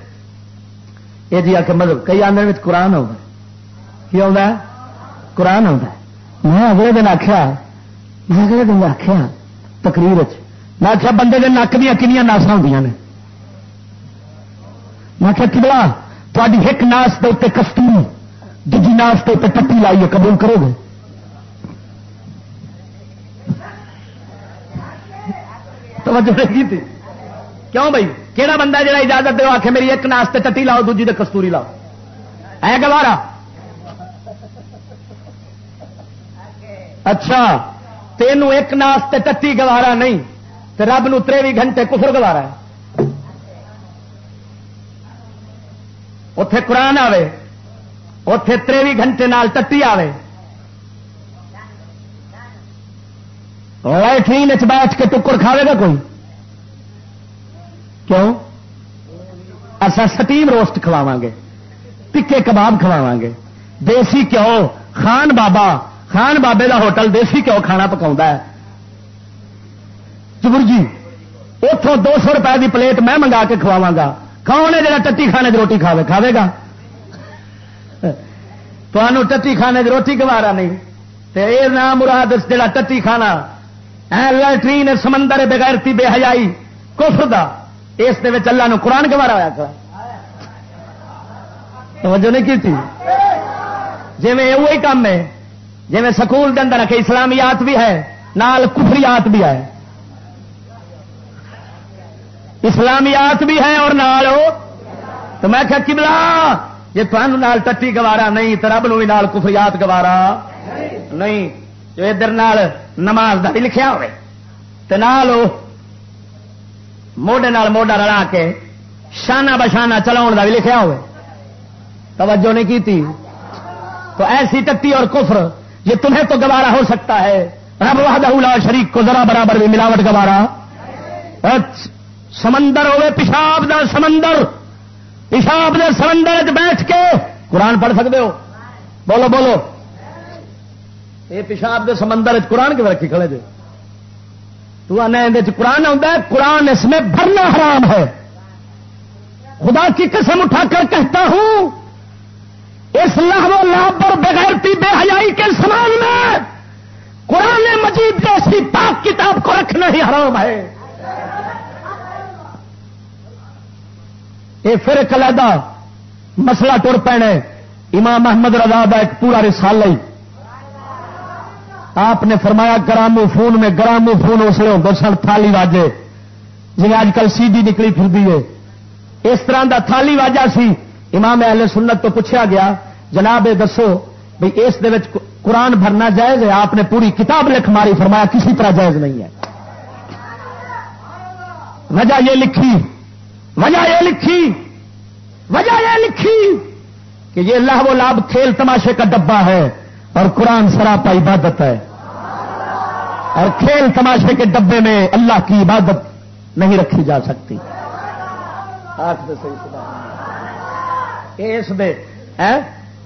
یہ جی آ کے مطلب کئی آدھے قرآن ہوگا کی آ قرآن آتا میں اگلے دن آخیا میں اگلے دن آخیا تقریر میں آخیا بندے کے نک دیا کنیا ناسا ہوں نے۔ میں آخیا کبلا تاری ایک ناس کے اتنے کستوری، دوجی ناس کے اتنے ٹپی لائیے، قبول کرو گے؟ توجہ نہیں تھی کیوں بھائی؟ کہڑا بندہ جا اجازت دے آخ میری ایک ناستے ٹٹی لاؤ، دوجی دے کستوری لاؤ۔ ہے گوارا۔ اچھا تینوں ایک ناستے ٹٹی گوارا نہیں تو رب نو تریوی گھنٹے کفر گوارا ہے۔ اتے قرآن آئے اتے تریوی گھنٹے نال ٹٹی آئے لائٹرین بیٹھ کے ٹکر کھاوے گا کوئی؟ کیوں؟ اصا سٹیم روسٹ کھواوا گے ٹکے کباب کھواوا گے۔ دیسی کیو خان بابا، خان بابے دا ہوٹل دیسی کیو کھانا پکا ہے؟ چبر جی اتوں دو سو روپئے کی پلیٹ میں منگا کے کھواوا گا۔ کون ہے جا ٹٹی کھانے کی روٹی کھاوے؟ کھاوے گا؟ تمہوں ٹٹی کھانے کی روٹی گوارا نہیں یہ نام مراد جا ٹٹی کھانا لٹرین سمندر بغیرتی بے حیائی، کفر دا۔ اس اللہ نو قرآن گوارا ہوا کر توجہ نہیں کی تھی جی وہی کام ہے جی سکول کے اندر رکھے اسلامیات بھی ہے، نال کفریات بھی ہے۔ اسلامیات بھی ہے اور نال تو میں کیا کبلا جی تمہوں نال ٹٹی گوارا نہیں تو رب نو بھی نال کفریات گوارا۔ نہیں۔ جو ادھر نماز کا بھی لکھا ہوئے تو نال موڈے نال موڈا رلا کے شانہ بشانہ چلاؤ کا بھی لکھا ہوئے۔ توجہ نہیں کی تھی تو ایسی ٹٹی اور کفر، یہ تمہیں تو گوارا ہو سکتا ہے۔ رب وحدہ شریک کو ذرا برابر بھی ملاوٹ گوارا۔ سمندر ہوئے پیشاب دا سمندر۔ پیشاب دے سمندر بیٹھ کے قرآن پڑھ سکتے ہو۔ بولو بولو۔ یہ پیشاب دے سمندر قرآن کے رکھی کھڑے جی تو آنا قرآن آتا ہے، قرآن اس میں بھرنا حرام ہے۔ خدا کی قسم اٹھا کر کہتا ہوں، اس لہو لاب پر بغیرتی بے حیائی کے سامان میں قرآن مجید جیسی پاک کتاب کو رکھنا ہی حرام ہے۔ یہ پھر ایک علیحدہ مسئلہ ٹر پینے، امام محمد رضا کا ایک پورا رسال ہی۔ آپ نے فرمایا گرامو فون میں گرامو فون اس لیے ہوتے سن، تھالی واجے۔ جی اج کل سی ڈی نکلی پھر ہے۔ اس طرح دا تھالی واجا سی۔ امام اہل سنت تو پوچھا گیا، جناب یہ دسو بھائی اس قرآن بھرنا جائز ہے؟ آپ نے پوری کتاب لکھ ماری، فرمایا کسی طرح جائز نہیں ہے۔ وجہ یہ لکھی، وجہ یہ لکھی، وجہ یہ لکھی کہ یہ اللہ و لاب کھیل تماشے کا ڈبا ہے۔ اور قرآن سراپا عبادت ہے۔ اور کھیل تماشے کے ڈبے میں اللہ کی عبادت نہیں رکھی جا سکتی۔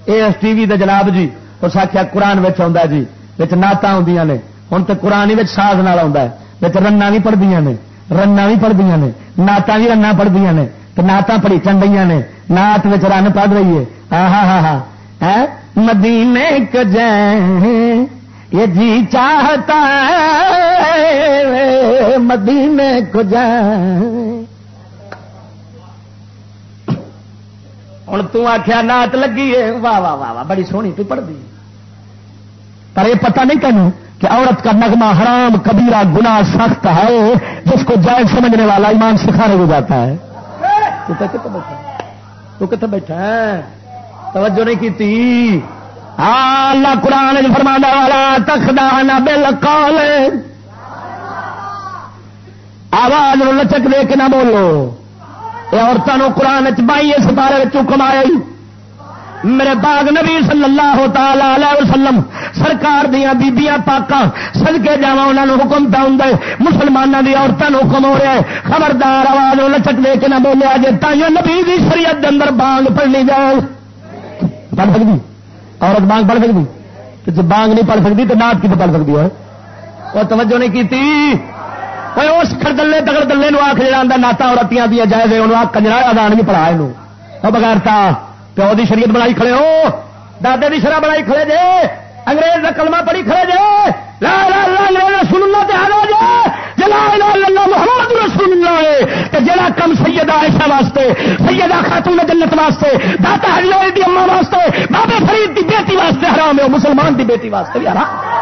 اس ٹی وی جناب جی اس آخیا قرآن آ جی نعت آدی نے۔ ہوں تو قرآن ہی ساز نال آ رنا بھی پڑھدیا نے۔ رنا بھی پڑھدیا نے۔ نعت بھی رنا پڑھدیا نے۔ نعت پڑھی چن رہی نے۔ نعت رن پڑھ رہی ہے۔ ہاں ہاں ہاں ہاں مدینے کو جائیں، یہ جی چاہتا ہے، مدینے کو جائیں۔ ہوں تخیا نات لگی ہے۔ واہ واہ واہ واہ، بڑی سونی تو پڑھ دی پر یہ پتہ نہیں تینوں کہ عورت کا نغمہ حرام، کبیرہ گنا سخت ہے، جس کو جائز سمجھنے والا ایمان سکھانے کو جاتا ہے۔ تو کتنے بیٹھا ہے توجہ نہیں کی ہاں، اللہ قرآن فرما والا تخدان بل کال آواز لچک دے کے نہ بولو۔ یہ عورتوں قرآن چائی اس بارے حکم آیا میرے باغ نبی صلی اللہ تعالی وسلم، سرکار دیا بیبیاں پاکا سدکے جا انہوں حکم پہ ہوں مسلمانوں کی عورتوں حکم ہو رہا ہے۔ خبردار، آواز لچک دے کے نہ بولے جی تائیوں نبی کی شریعت اندر بانگ پڑنی جائے۔ پڑھ سکتی۔ عورت بانگ پڑھ سکتی۔ تو جب بانگ نہیں پڑھ سکتی تو نات کی تو پڑھ سکتی ہے؟ وہ توجہ نہیں کی اس خردلے دگڑ دلے آخ جا ناتا عورتیاں دیا جائے انہوں آ کنجرا ادان بھی پڑھا یہ بغیر تھا پیو کی شریعت بنائی کھڑے ہو، دادے کی شرح بنائی کھڑے جے۔ انگریز کا کلمہ پڑھی کھڑے جے۔ لا لا لا رسول اللہ تے آ جے۔ جلا اللہ، محمد رسول اللہ ہے تے جڑا کم سیدہ عائشہ واسطے، سیدہ خاتون جنت واسطے، داتا ہریوال دی اما واسطے، بابے فرید دی بیٹی واسطے حرام ہے مسلمان دی بیٹی واسطے بھی حرام۔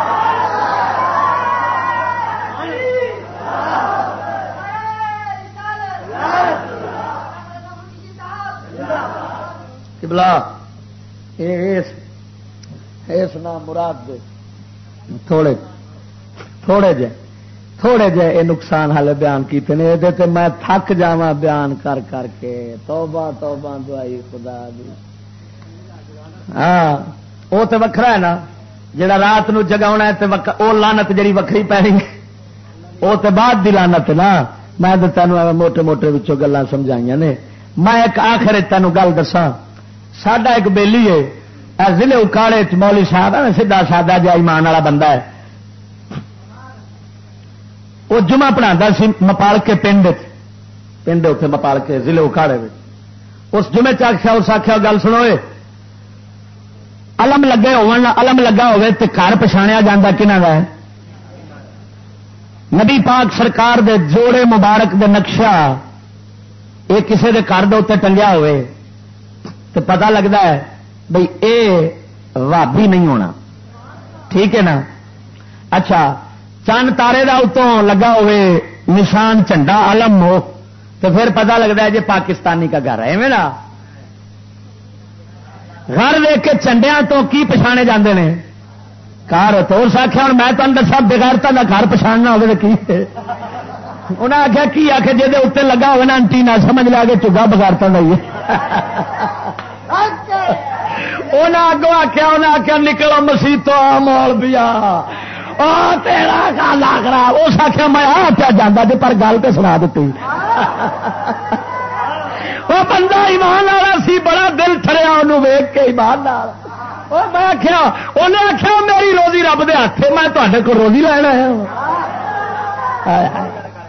بلا مراد دے۔ تھوڑے تھوڑے جے تھوڑے جے یہ نقصان ہالے بیان کیتے ہیں یہ میں تھک جا بیان کر کر کے۔ توبہ توبہ دعائی خدا دی۔ ہاں وہ تو وکھرا ہے نا، جڑا رات نو جگا وہ لانت جڑی وکری پی وہ تو بعد دی لانت نا، میں تے تینوں موٹے موٹے گلان سمجھائی نے۔ میں ایک آخر تینوں گل دسا سڈا ایک بےلی ہے ضلع اکاڑے مولی صاحب ہے سیدا سادہ جا ایمان والا بندہ ہے۔ وہ جمعہ پڑھا سی مپال کے پنڈ پنڈ اتنے مپال کے ضلع اکاڑے اس جمعے چکھا اس آخیا گل سنو الم لگے ہوم لگا ہوئے تو گھر پچھاڑیا جا کنہ کا نبی پاک سرکار دے جوڑے مبارک دے نقشہ یہ کسی کے گھر دے ٹنگیا ہوئے تو لگتا ہے بھائی اے وابی نہیں ہونا۔ ٹھیک ہے نا؟ اچھا چند تارے کا اتوں لگا ہوئے نشان چنڈا علم ہو، تو پھر پتا لگتا ہے جی پاکستانی کا گھر ہے نا؟ گھر دیکھ کے چنڈیا تو کی پچھانے جاندے نے؟ کار تو اس آخیا ہوں میں تمہیں دسا بغیرتا کا گھر پچھاڑنا ہوگا کی؟ انہیں آخیا کی آخ جی اتنے لگا ہوگا نا انٹی نہ سمجھ لیا کہ چگا بغیرتا کا ہی اگوں آخیا انہیں آخیا نکلو مسیح تو مول بیا تیرا گالا خراب اس آخیا میں آ پیا جانا جی پر گل تو سنا دیتی وہ بندہ ایمان والا سی بڑا دل ٹریا انہوں ویگ کے ایمان میں آخیا انہیں آخیا میری روزی رب دے ہاتھ میں تے کو روزی لینا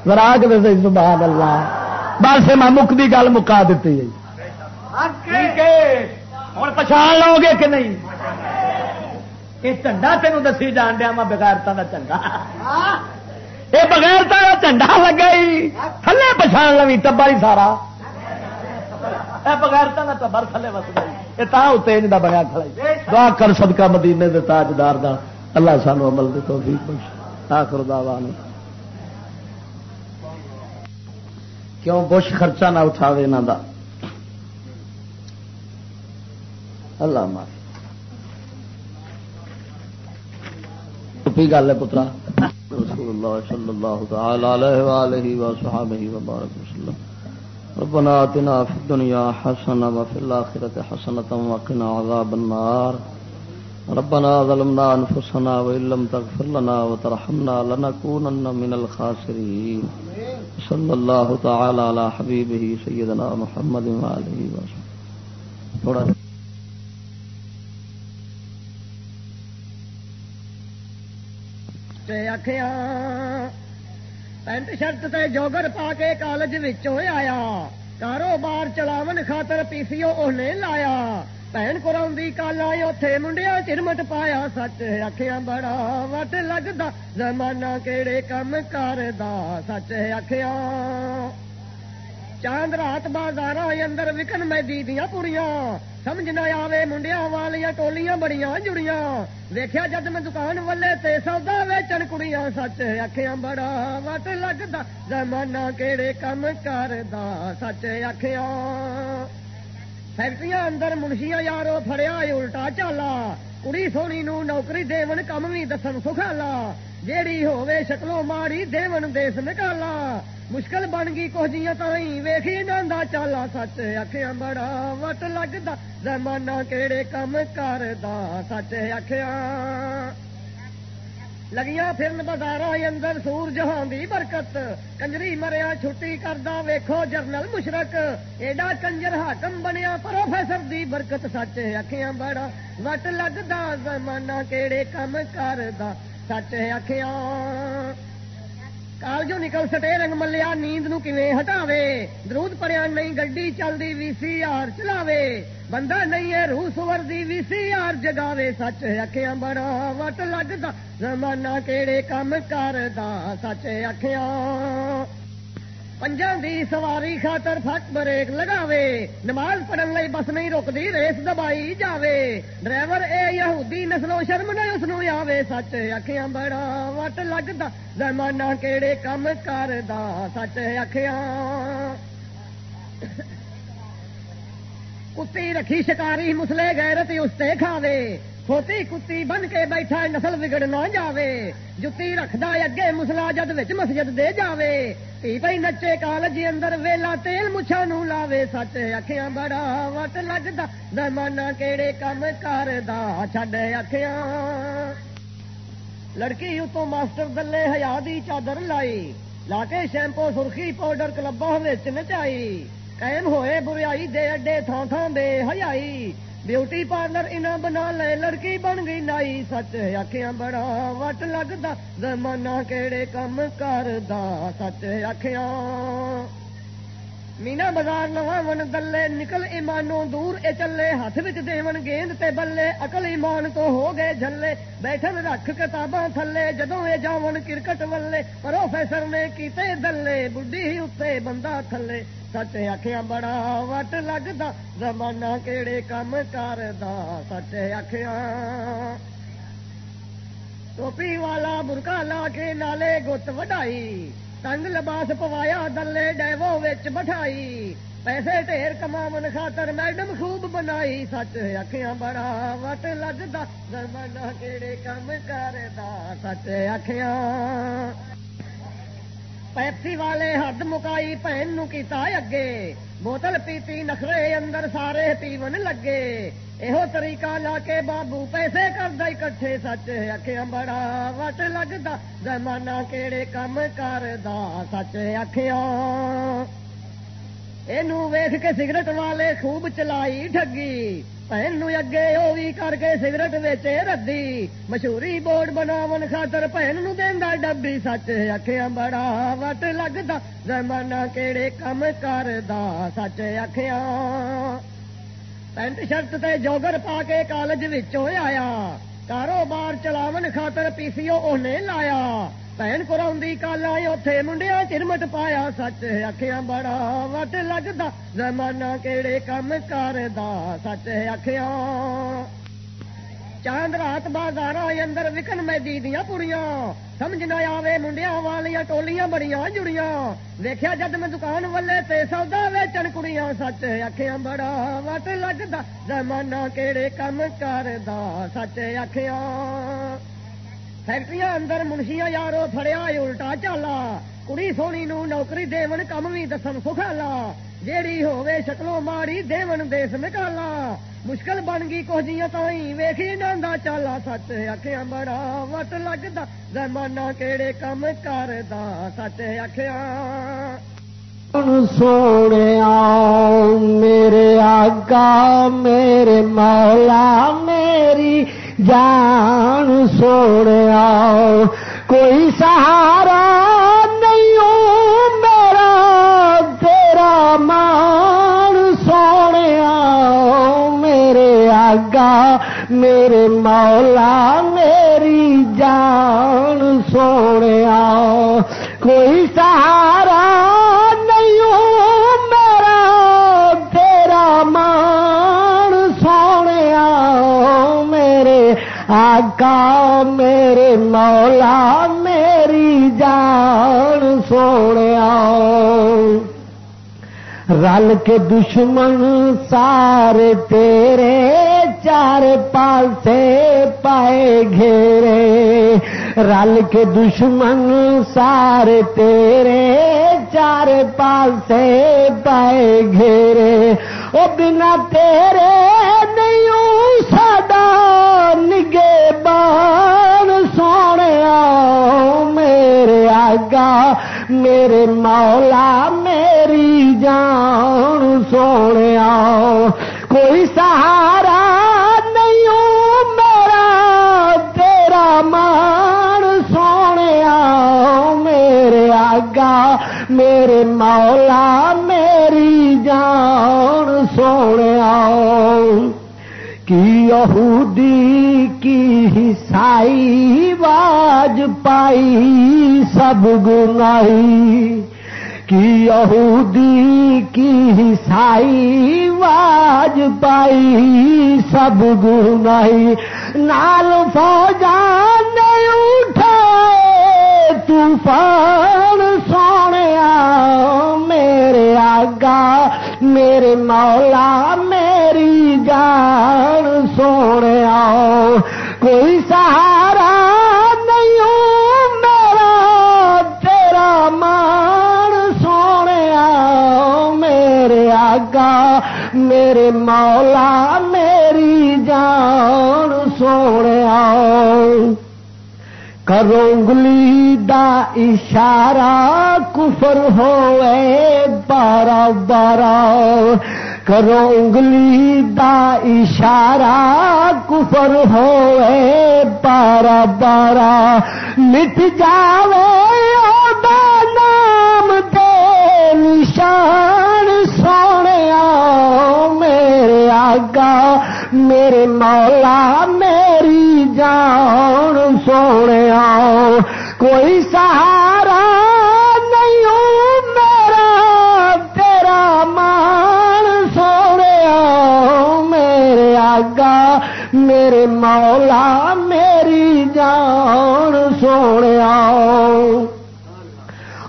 ذرا کے سبحان اللہ بس میں مکتی گل مکا دیتی ہوں پچھان لو گے کہ نہیں؟ یہ چنڈا تینوں دسی جان دیا میں بغیرتا کا چنڈا یہ بغیرتا کا چنڈا لگا ہی تھلے پچھان لوی ٹبا ہی سارا بغیرتا کا ٹبر تھلے وسدا یہ تا اتنے کا دعا کر صدقہ مدینے دے تاجدار دا اللہ سانو عمل دے توفیق بخش آخر دعوانا کیوں بش خرچہ نہ اٹھاوے نہ دا اللہ مار گل ہے پترا۔ رسول اللہ صلی اللہ تعالی علیہ وآلہ وصحابہ وبارک وسلم۔ ربنا آتنا فی الدنیا حسنة وفی الآخرة حسنة وقنا عذاب النار۔ ربنا ظلمنا انفسنا وإن لم تغفر لنا وترحمنا لنكونن من الخاسرين صلی اللہ تعالی علی حبیبہ سیدنا محمد وآلہ وسلم تھوڑا پینٹ شرٹ تے جوگر پا کے کالج آیا کاروبار چلاون خاطر پی نے لایا بھن کو کل آئے اتے منڈیا چرمٹ پایا سچ آخیا بڑا وٹ لگتا زمانہ کہڑے کم کر سچ آخیا چاند رات بازار اندر وکن میں دیدیاں پوڑیاں سمجھ نہ آوے منڈیا والیاں ٹولیاں بڑیاں جڑیاں۔ ویخیا جد میں دکان والے تے سودا ویچن کڑیاں سچ آخیا بڑا وٹ لگتا زمانہ کہڑے کم کردا سچ آخیا فیکٹری اندر منشیاں یارو فڑیا الٹا چالا۔ کڑی سونی نو نوکری دون کم بھی دسن سکھالا جیڑی ہووے شکلوں ماڑی دون دیس نکالا مشکل بن گئی کو جی تھی ویخی جانا چالا سچ آخیا بڑا وٹ لگتا زمانہ کہڑے کم کردا سچ آخیا لگیا پھرن بازار اندر سور جہان دی برکت کنجری مریا چھٹی کردا ویکھو جرنل مشرق ایڈا کنجر حاکم بنیا پروفیسر دی برکت سچ آخیا بڑا وٹ لگتا زمانہ کہڑے کم کردا سچ آخیا کالجو نکل سٹے رنگ ملیا نیند نو ہٹاوے درود پڑیا نہیں گڈی چلتی وی سی آر چلاوے بندہ نہیں ہے، روح سور دی وی سی آر جگاوے سچ اکھیاں بڑا وٹ لگتا زمانہ کیڑے کام کردا، سچ اکھیاں۔ پنجا دی سواری خاطر فٹ بریک لگاوے۔ نماز پڑھن لئی بس نہیں رکتی ریس دبائی جاوے۔ ڈرائیور اے، یہودی نسلو شرم نے اس آوے۔ سچ اکھیاں بڑا وٹ لگتا زمانہ کیڑے کم کردا، سچ اکھیاں۔ کتی رکھی شکاری مسلے گئے اس کھاوے۔ کھوتی کتی بن کے بیٹھا نسل بگڑ نہ جاوے۔ جتی رکھدا اگے مسلا جد وچ مسجد دے جاوے۔ تی بھائی نچے کالج اندر ویلا تیل مچھا نو لاوے۔ سچ اکھیاں بڑا وٹ لگدا، زمانہ کیڑے کم کردا۔ چھڈ اکھیاں۔ لڑکی اتوں ماسٹر دلے ہیا دی چادر لائی۔ لا کے شیمپو، سرخی، پاؤڈر کلبا نچائی۔ قائم ہوئے بریائی دے اڈے تھان تھان بے حیائی بیوٹی پارلر انہیں بنا لے لڑکی بن گئی نائی سچ آخیا بڑا وٹ لگتا زمانہ کہڑے کم کردا سچ آخیا مینا بازار نواں من دلے نکل ایمانوں دور اے چلے ہاتھ وچ دیون گیند تے بلے اکل ایمان تو ہو گئے جلے بیٹھن رکھ کتاباں تھلے جدوں اے جاون کرکٹ ولے پروفیسر نے کیتے دلے بڈھی اتنے بندہ تھلے سچ آخیا بڑا وٹ لگتا زمانہ کہڑے کام کردا سچ آخیا ٹوپی والا برکا لا کے نالے گت وڈائی تنگ لباس پوایا دلے ڈیو وچ بٹھائی پیسے ٹھیر کما خاطر میڈم خوب بنائی سچ آخیا بڑا وٹ لگتا زمانہ کہڑے کام کردا سچ آخیا پیپسی والے حد مکائی بھن نو کیتا اگے بوتل پیتی نخرے اندر سارے پیون لگے یہو طریقہ لا کے بابو پیسے کردا اکٹھے سچ آخیا بڑا وٹ لگتا زمانہ کہڑے کم کردا سچ آخیا یہ ویخ کے سگرٹ والے خوب چلائی ٹگی بہن اگے وہ بھی کر کے سگرٹ ویچے ردی مشہوری بورڈ بناو خاطر بہن دینا ڈبی سچ اکھیاں بڑا وٹ لگتا زمانہ کہڑے کم کردا سچ اکھیاں پینٹ شرٹ تے جوگر پا کے کالج آیا کاروبار چلاون خاطر پیسیو انہیں لایا بھن کرا کالا اتے منڈیا چرمٹ پایا سچ اکھیاں بڑا وٹ لگتا زمانہ کہڑے کم کردا سچ اکھیاں چاند رات بازار اندر وکن میں دیدیاں پڑیاں سمجھ نہ آوے منڈیا والیاں ٹولیاں بڑیاں جڑیاں دیکھا جد میں دکان والے تے سودا ویچن کڑیاں سچ اکھیاں بڑا وٹ لگتا زمانہ کہڑے کم کردا سچ اکھیاں فیکٹری اندر منشیا یارو فڑیا الٹا چالا کڑی سونی نو نوکری دون کم بھی دسن سکھالا جیڑی ہوے شکلوں ماڑی دیون دیس نکالا مشکل بن گئی کوجیاں تھی ویخی نہ چالا سچ آخیا بڑا وٹ لگتا زمانہ کہڑے کم کردا سچ آخیا سونے میرے آگا میرے مولا میری جان سونے کوئی سہارا نہیں میرا، تیرا مان سونے میرے آگا میرے مولا، میری جان سونے آقا میرے مولا، میری جان سونے رل کے دشمن سارے تیرے چار پاسے پائے گھیرے۔ رل کے دشمن سارے تیرے چار پاسے پائے گھیرے۔ وہ بنا تیرے سونے میرے آگا میرے مولا، میری جان سونے کوئی سہارا نہیں میرا، تیرا مان سونے میرے آگا میرے مولا، میری جان سونے کی یہودی کی حسائی واج پائی سب گنائی کی یہودی کی حسائی واج پائی سب گنائی نال فوجان اٹھائے طوفان سونے میرے آگا میرے مولا میری جان سونے کوئی سہارا نہیں میرا، تیرا مان سونے میرے آگا میرے مولا میری جان سونے کرونگلی دا اشارہ کفر ہوئے بارہ بارہ کرو انگلی دا اشارہ کفر ہوئے بارہ بارہ مٹ جاوے دا نام دے نشان سونے میرے آگا میرے مولا، میری جان سونے کوئی مولا میری جان سونے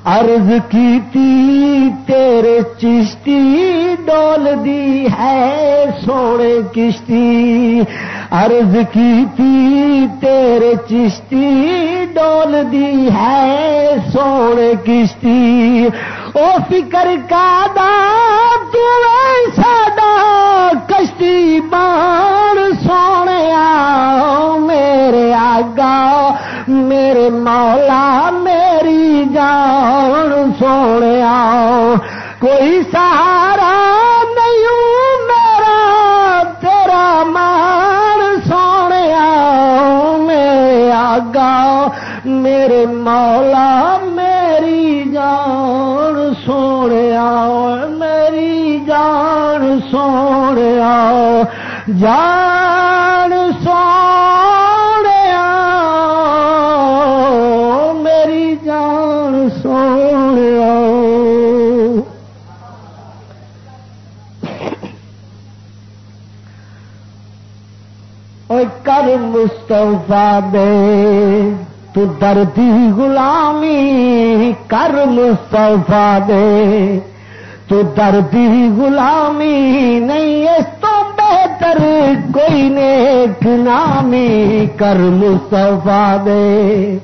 عرض کیتی تیرے چشتی ڈول دی ہے سونے کشتی۔ عرض کیتی تیرے چشتی ڈول دی ہے سونے کشتی۔ او فکر کا دا ساڈا کشتی بان۔ میرے آگا میرے مولا، میری جان سونے، کوئی سہارا نہیں میرا، تیرا مان سونے، میرے آگا میرے مولا، میری جان سونے، میری جان سونے۔ جان کر مستفا دے تو دردی غلامی کر مستفا دے تو دردی غلامی نہیں، اس تو بہتر کوئی نیک نامی کر مستفا دے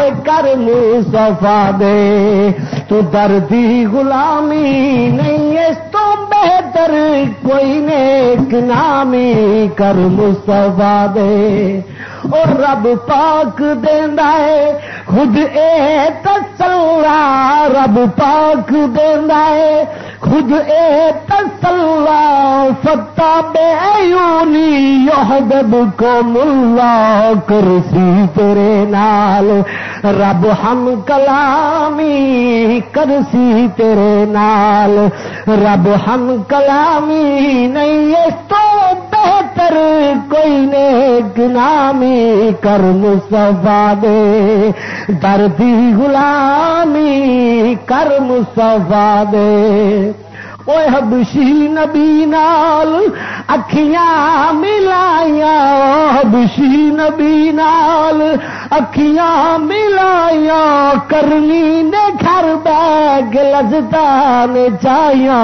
کر مصطفیٰ دے۔ تو دردی غلامی نہیں، اس تو بہتر کوئی نیک نامی کر مصطفیٰ دے۔ اور رب پاک دینا ہے، خود اے تسلا رب پاک دینا ہے۔ خود اے تسلا ستا بے یحبب کو ملا کرسی تیرے نال۔ رب ہم کلامی کرسی تیرے نال۔ رب ہم کلامی نہیں، اس تو بہتر کوئی نیک نامی کر مصفا دے۔ دردی غلامی کر مصفا دے۔ حبشی نبی نال اکھیاں ملائیا حبشی نبی نال اکھیاں ملائیا کرنی نے گھر بیگ لذتا نے چاہیا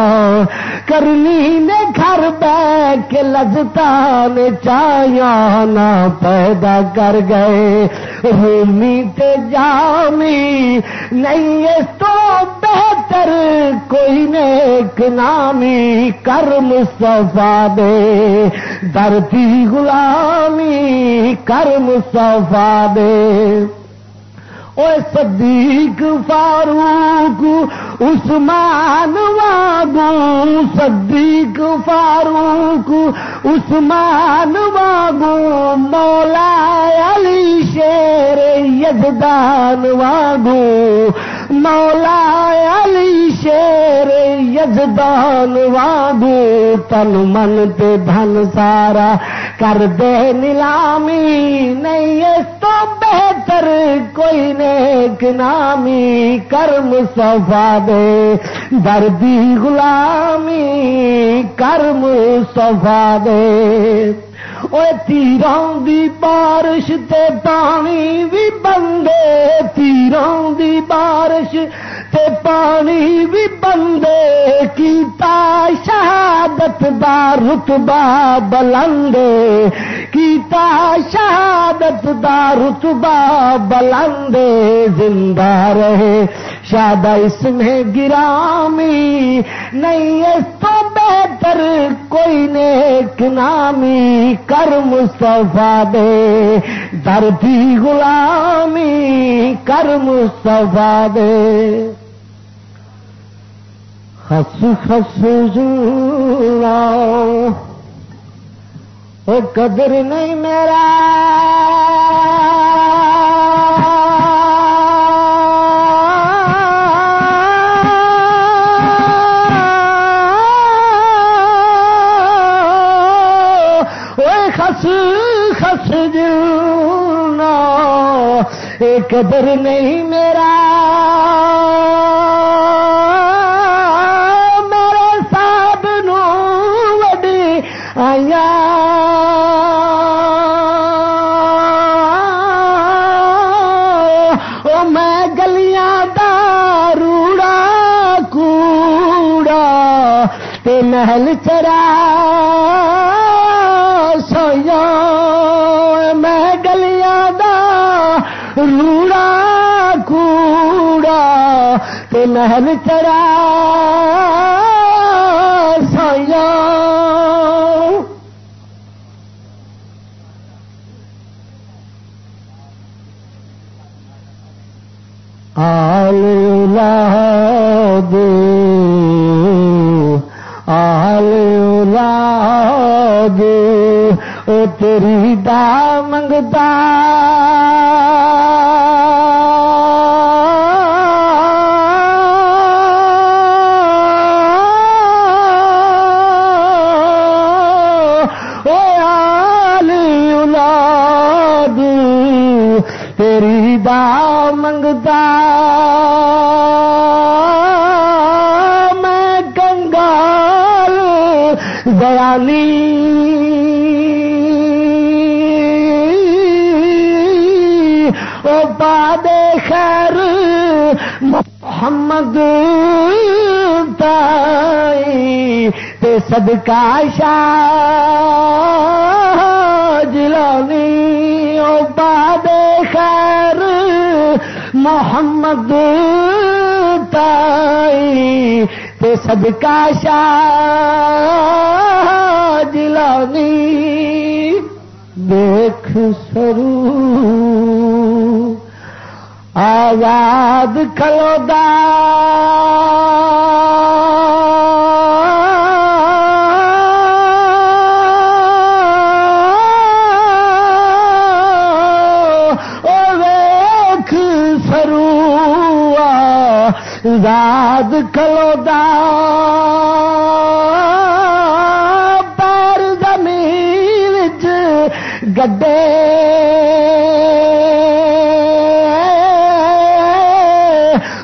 کرنی نے گھر بیگ لذتا نے چاہیا نہ پیدا کر گئے۔ رومی تے جامی نہیں اس تو بہتر کوئی نیک نامی کرم صفا دے۔ دردی غلامی کرم صفا دے۔ او صدیق فاروق، عثمان واگو صدیق فاروق، عثمان واگو مولا علی شیر یزدان واگو مولا علی شیر یزدان واگو تن من تے دھن سارا کر دے نیلامی، نہیں اس تو بہتر کوئی نیک نامی، کرم صفا دے دردی غلامی، کرم صفا دے۔ تیروں دی بارش تے پانی بھی بندے تیروں دی بارش تے پانی بھی بندے کیتا شہادت دا رتبہ بلندے، کیتا شہادت دا رتبہ بلندے، زندہ رہے۔ شاد اس میں گرامی نہیں، اس تو بہتر کوئی نیک نامی۔ کر مصطفیٰ دے دردی غلامی، کر مصطفیٰ دے۔ خس خس او قدر نہیں میرا۔ خس خس جلنا قدر نہیں میرا۔ محل چرا سویا میں گلیاں دا روڑا کوڑا تے محل چرا تے شاہ جلانی او باد خیر محمد تائی تے صدقہ شاہ جلانی دیکھ سرو آزاد کلو ویخ آزاد کلو پیر زمین گڈے۔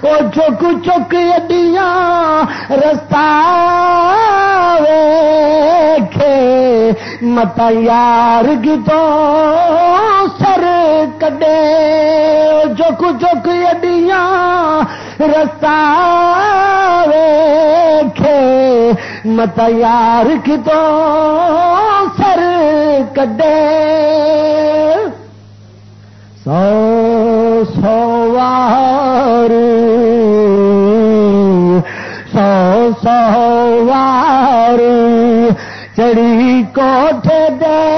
وہ چک چک اڈیاں رستہ مت یار گیتوں سر کڈے۔ چک چک رستہ مت یار کتوں سر کڈے۔ سو سوار سو سوار چڑی کوٹھے دے۔